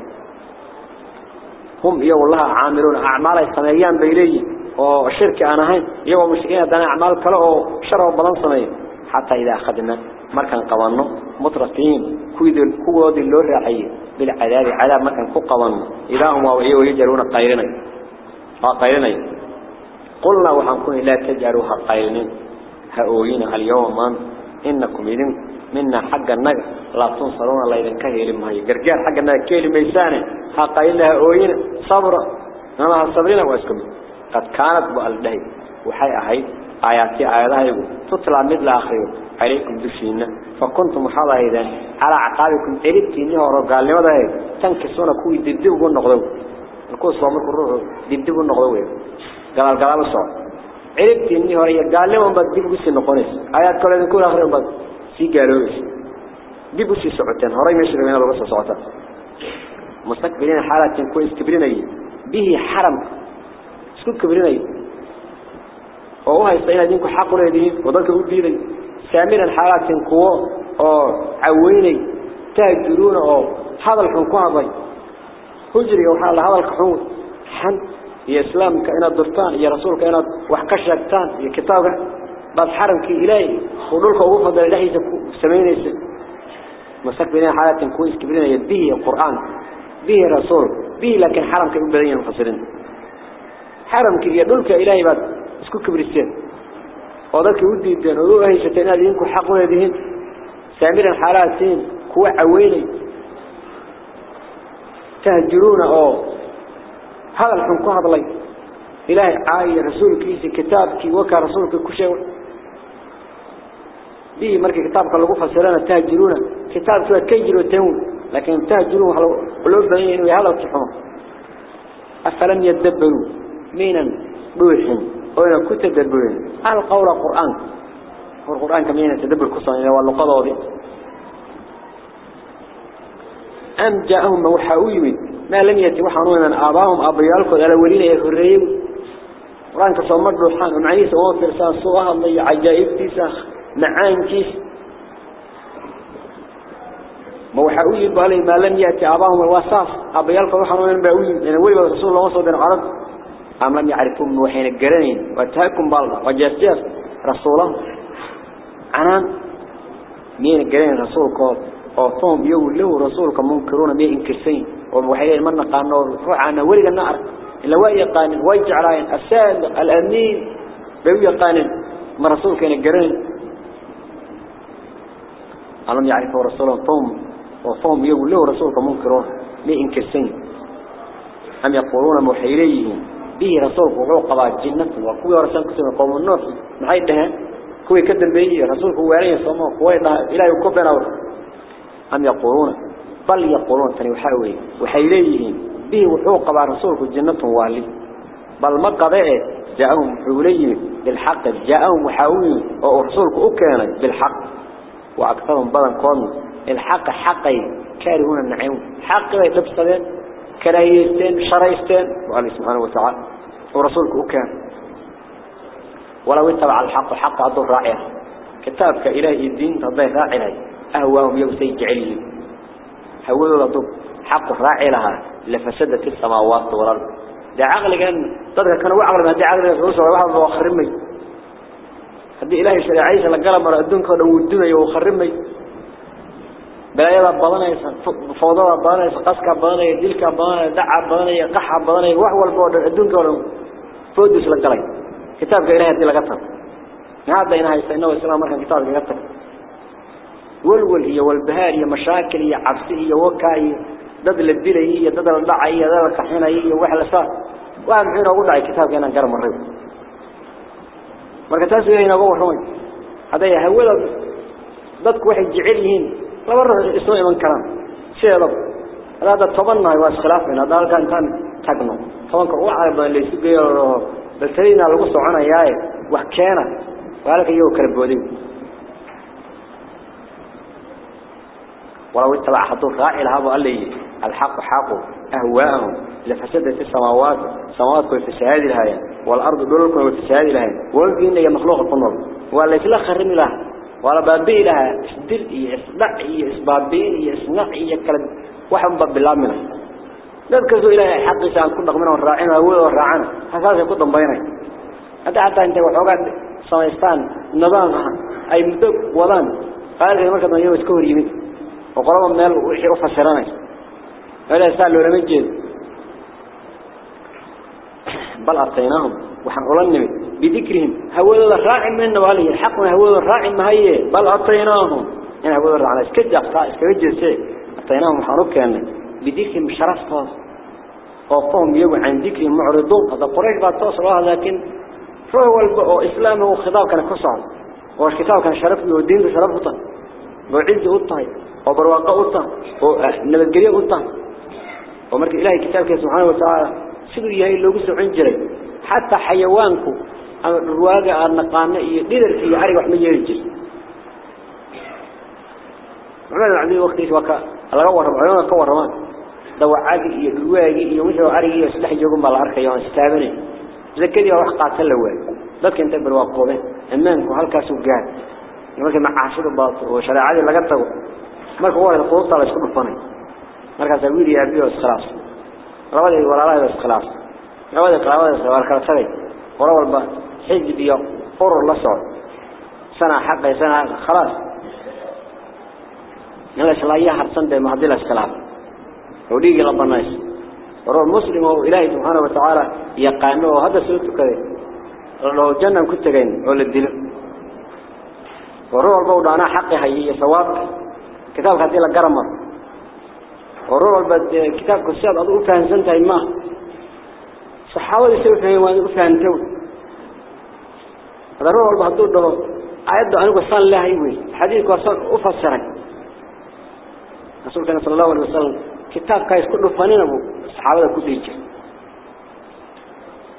هم يو الله عاملون. أعمال السمايان بإليه وشرك أنا هين يو مشكين دانا أعمال كله شر وبلان حتى إذا أخذنا مركان قوانه مطرفين كويد كواد اللور رعي بالعذاب عذاب مركان كو قوانه إذا هم ويجرون قيرنا قيرنا قلنا وحنكون لا تجعلوها قيرنين هؤلاء اليوم إنكم إذن mina xagga naga laa tunsaruuna laydinka heli maayo. Gargaar xagga naga ka heli maysaane haqainaha ooyina sabra namaha sabrina waa isku mid. Qad kaanad bu aldhahay. Waxay ahayd aayaadkii aayadahaygu. Tutlaa mid la akriyo calaykum dushiina fa kuntum waxaad ahaydeen calaa caqaabikum celibtiinnii horo gaalnimada ahayd. Tankisuuna kuwii dibdib ugu noqdo markuu soo markuu ruuxu dibdib u noqdo wey galaalgalaal u celibtiinnii hore iyo gaalnima dib ugu sii noqonaysa. Aayaad kaloo idinku akriyo unbaad. سيجاروا دي بوسي سعتين هراي مشي من الرصا سعتة مستكبرين حالة كويس كبريني به حرم. سكوت كبريني وهو هيستعين هدينك حق ولا يدين وضلك قول ديني سامير الحالة كوا أو عويني. تاجرون أو هذا الحنقوع ضي هجري أو حال هذا الحنقوع حن. يا إسلام كأنا الدرتان يا رسول كأنا وحكش لكتان يا كتابة. بس حرمك إلهي ودولك أبو فضل إلهي سمعين يسر مساك بنا حالة كويس كبيرنا به القرآن به رسول به لكن حرمك إبنين المفسرين حرمك يدولك إلهي بعد اسكو كبرسين وذلك ودي الدين ودول أهي شتينا لينكو حقنا بهن سامير الحالات سين كوى عويني. تهجرون أو هذا الحنكو هذا الله. إلهي عاية رسولك إيسي كتابك وكا رسولك كشي بي مركي كتابك اللي قفل سيرانا تاجرون. كتابك تاجر وتنون لكن تاجرون وحلو بعين ويهلا وتحون أفلم يتدبروا مينا بوحن وين كنت تدبرون قول القرآن؟ القرآن كمينا تدبر كسان إلا واللقضة وضي أم جاءهم موحاوي من ما لم يتوحنون أن أعضاهم أبريالك الأولين يخرين قرآن كسان مرد روحان. ومعيس ووفر سان صواها الله عجائب تساخ معان كيس موحاوي بالي ما لم يأتي آباهم الوصاف أبيالكم وحنون من باوي لأن ولي رسول الله صلى الله عليه وسلم. لم يعرفون وحين الجرنين واتهاكم بالله. وجاسيس رسوله. عنان مين الجرنين رسولك؟ وفهم يقول له رسولك منكرون مين إنكسين وحين من قانوا روح عنا ولد النار. إلا وهي قانن ويجعلين السابق الأمين. بيوي قانن ما رسولك الجرنين ألم يعرف رسول فهم وفهم يقول له رسول منكره ليه انكسين أم يقولون محيريهم؟ به رسول فهو قبع الجنة وكوية رسول كسين وقوم النور محيطة كوية كذن به. رسول الله يعني يصمع كوية إلا يكفن أورا أم يقولون؟ بل يقولون ثاني وحاوي. وحيريهم. به وحو قبع رسول في الجنة والي. بل ما قبعه. جاءهم حوليه بالحق. جاءهم وحاوي. ورسولك أكانت بالحق. Badan koon il haqq haqqay kaarihuna nacim haqqay dabsadeen كرايستين شرايستين وقال سبحانه وتعالى ورسولك أكان. ولو اتبع الحق حق أدو راعيه كتابك إلهي الدين تضيه راعي. أهواهم يوسي جعلي هوذو لطب حق راعي لها. لفسدت السماوات والأرض. ده عقل كان تدرك كانوا عقل ما ده عقل يسوس هذه إلهي شريعيه لقال مر أدنك أنا ودني وخرمي بلا يلا بانا يسق فوضى بانا يسقاس كبانا يدل كبانا دع بانا يقح بانا وحول بود أدنك أنا فودس لقال كتاب إلهي هذه لقطر هذا إنا هيسنا وسلام مرحبا كتاب لقطر والول هي والبهار هي مشاكل هي عبسي هي وكاي دد للدليل هي دد للدعاء هي دد للصحينة هي وحلا صار وأنا غير أقول عليك كتاب جانا قرمه رجل marka taas weeyna ugu warramay haday hawada dadku waxay jecel yihiin laba ruux isoo iman karaan sideedaba hada tobannahay waa hadda halkaan intaan tagno tobanka ugu carab badan laysu geeyo baltariina lagu soconayaaye wax keena waalka iyagoo kala ولو اتبع حضور راعي لهذا قال لي الحق حقه أهواءهم لفسدت السماوات سماوات كل فساد لها والأرض دول كل فساد لها والجن هي مخلوق الطنر ولا يسلا خرم لها. ولا بابي لها اسدل يسمع يسبابين يسمع يكلم وحن باب الله منه نذكر إلى حق سان كنا قمنا الراعين هو الراعنا هذا يكون ضمبينا هذا حتى أنت وحوجات سماستان نظامها أي مدق وضان قال لي مركز ما يوم يمين وقرب من الوحي أفسرنا هذا سأل له لمجد بل أعطيناهم. وحن أولنم بذكرهم. هو الراعي من والي الحق هو الراعي ما هي. بل إن أبو ذر على إسكجة أخطاء إسكجة جلسة أعطيناهم حنوك أن بذكر شرفته وقوم يقول عن ذكر معرضون. هذا قريش بعد توصل لكن فهو الإسلام هو خطاب كان كسر. والكتاب كان شرف والدين شرفه وعز أطهي وبرواقة أطهي ونبتقريه أطهي ومرك إلهي كتابك سبحانه وتعالى. سيدو يهي اللي قصوا عن جري حتى حيوانكو. الرواقة النقانة قدر في عرق وحمي يرجل. محمد العبدالي وقت يسوكا الله ورم عيونا كور رمان دواعاقي إيه الرواقي إيه ومثل عرقي إيه سلاح جوكم بالعركة يوان ستابني. ذكري وح قاتل الواقي ذلك انت برواقوبه أمانكو هالكاسو قاد markay macaashada baato oo shariicada laga tago marka waa qoobta la isku dhufanay markaas wiil iyo abiyo iskhilaaf labadii walaalaha iskhilaaf labadii qaraabada sawar kala tagay qoro walba xijib iyo urur la socod sana xaqay sana خلاص nala islaayaa harsan bay mahadil iskhilaaf oo dhigi la banays ورو مسلم oo ilaahay subhanahu wa ta'ala yaqaano oo hada soo tukaday loo jannan ku tagayn oo la dilo بو دانا حقي هي ثواب كتاب هذه لا غرمر ورول بد كتاب كساد ادو فاهمسنتاي ما صحابه سو فهموا فهمتوا ضروري بهدو دو ايد انو صلى الله عليه حديث وصل افسر رسول الله صلى الله عليه وسلم كتاب كايس كله فانين ابو صحابه كديجه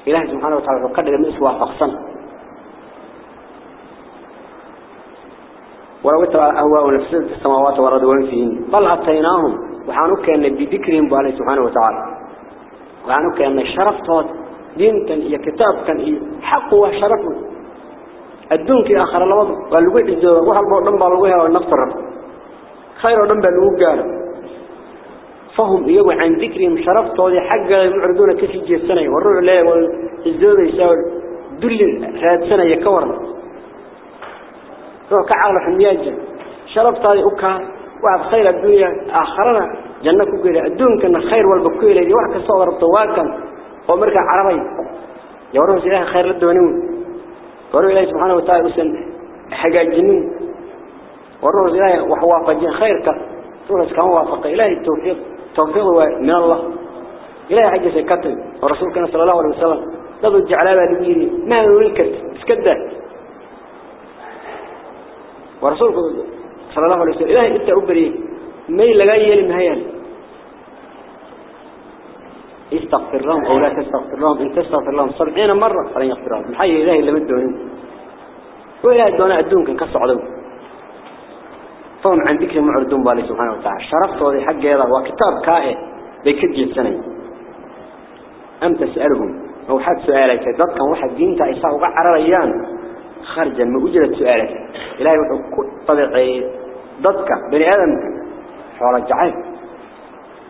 إله سبحانه وتعالى قد لم يسوى فقصنا ولو اتبع أهواء نفسه في السماوات والأرض فيهن بل أتيناهم وحانوك أن بذكرهم بالله سبحانه وتعالى. وحانوك أن الشرف توت دين كان إيا كتاب كان إيا حق وشرف. الدون كي آخر الوضع والوقع الزوء وحال بوضن بالوقع والنفط الرب. خير ودن بالوقع فهم يقول عن ذكرهم شرف توت حق يعرضون كسي السنة والروح الله والزوء يساوي دل هذا سنة يكورنا. روح كعقل حمياج شربت هذه أكها وعب خير الدنيا آخرنا جنة كوكيلة الدون كان خير والبكويلة دي واحد كصور الطواكا ومركع عربي يورون سلاح خير الدونيون وروا إلهي سبحانه وتعالى وسن حاجة الجنين وروا سلاح وحوافق جن خيرك روح كان وافق إلهي التوفيق توفيق من الله إلهي حاجة ورسول كان صلى الله عليه وسلم لذو الجعلابة لبيري ما نولكت اسكده ورسولك صلى الله عليه وسلم. إلهي إنت أبري مي لغاية لمهيان استغفر لهم أو لا تستغفر لهم. إن تستغفر لهم سبعين مرة فلن يغفر لهم. الحي إلهي اللي مدونين وإلهي الدونا أدون كان كسعدون فهم عن ذكر معردون بالله سبحانه وتعالى. شرفت هذه حق هذا وكتاب كائن بكجي السنة أم تسألهم؟ أو حد سؤالك. ذلك واحد دينتا إساء وقع ريان. خرجا من أجرة سؤالك إلهي وحو طبيعي ضدك بني آدم. حول الجعيل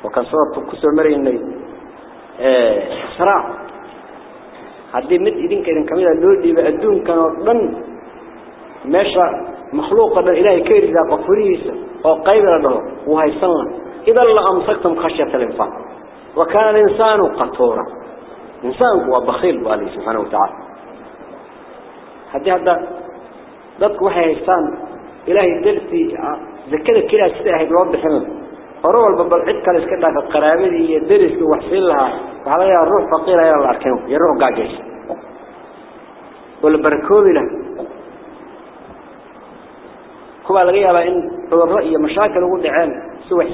وكان صورة كسر مرين لي صراع. هذه مد إذن كإذن كميدا اللودي بأدون كانوا ضن ماشى مخلوق الإلهي كيري ذا قفريس أو قيب له وهي صنع. إذا الله أمسكتم خشية الإنفاق. وكان الإنسان قطورا إنسان هو بخيل بالله سبحانه وتعالى. هدي هدا ضدك وحيستان إلهي درتي ذكرت كلا سلاح الرب حمل أروح ببلعتك لسكنة في القرابين يدرس وحصل لها على يا روح فقيرة يا الله كم يروح قاجس والبركوبينه هو الغي على إن الرأي مشاكل ودعان سوى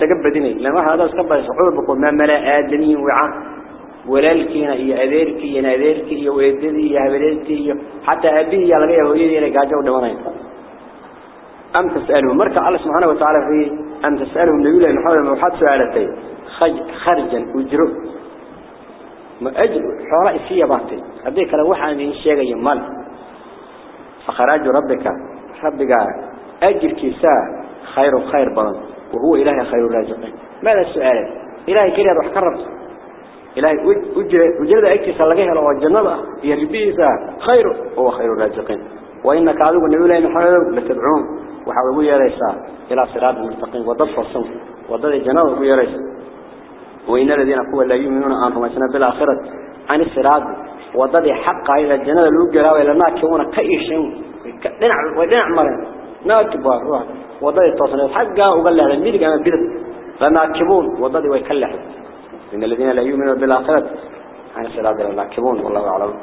سجب دني لما هذا سكبر صعود بقول ما ملاء دني وعاء walaalkiina iyo adeerkii iyo adeerkii iyo weedadii iyo habeeltii iyo xataa abihi laga yaabo inay gaajo u dhimanayaan am tasaluhu marka Allah subhanahu wa ta'ala fi am tasaluhu nabiga Muhammad waxaad su'aalatay kharjan ujro ma ajr xoolo isiya baatay hadii kale waxaan in sheegay mal fakharaj rabbika rabbika ajrkiisa khayru khayr badan وهو إلهي خير الرازقين ماذا السؤال إلهي كريا روح كربت إلهي وجرد أكتسى لقيها لو الجنة يربيسا خير. هو خير الرازقين. وإنك عدو النبي الله محمد لتدعون. وحاولوا يا ريسا إلى صراط المستقيم. وضف الصنف وضد الجنة ويا ريسا. وإن الذين قوة لا يؤمنون أنهم أسنا بالآخرة عن الصراط. وضد حق إلى الجنة لوجرا وإلى ما كونا كأيشين ودنع ودنع مرن ناكب روح. وضد التصنيف حقا وقال له الميلك أنا بدت لناكبون وضد ويكلح إن الذين لا يؤمنون بالآخرة عن صراط الناكبون والله أعلم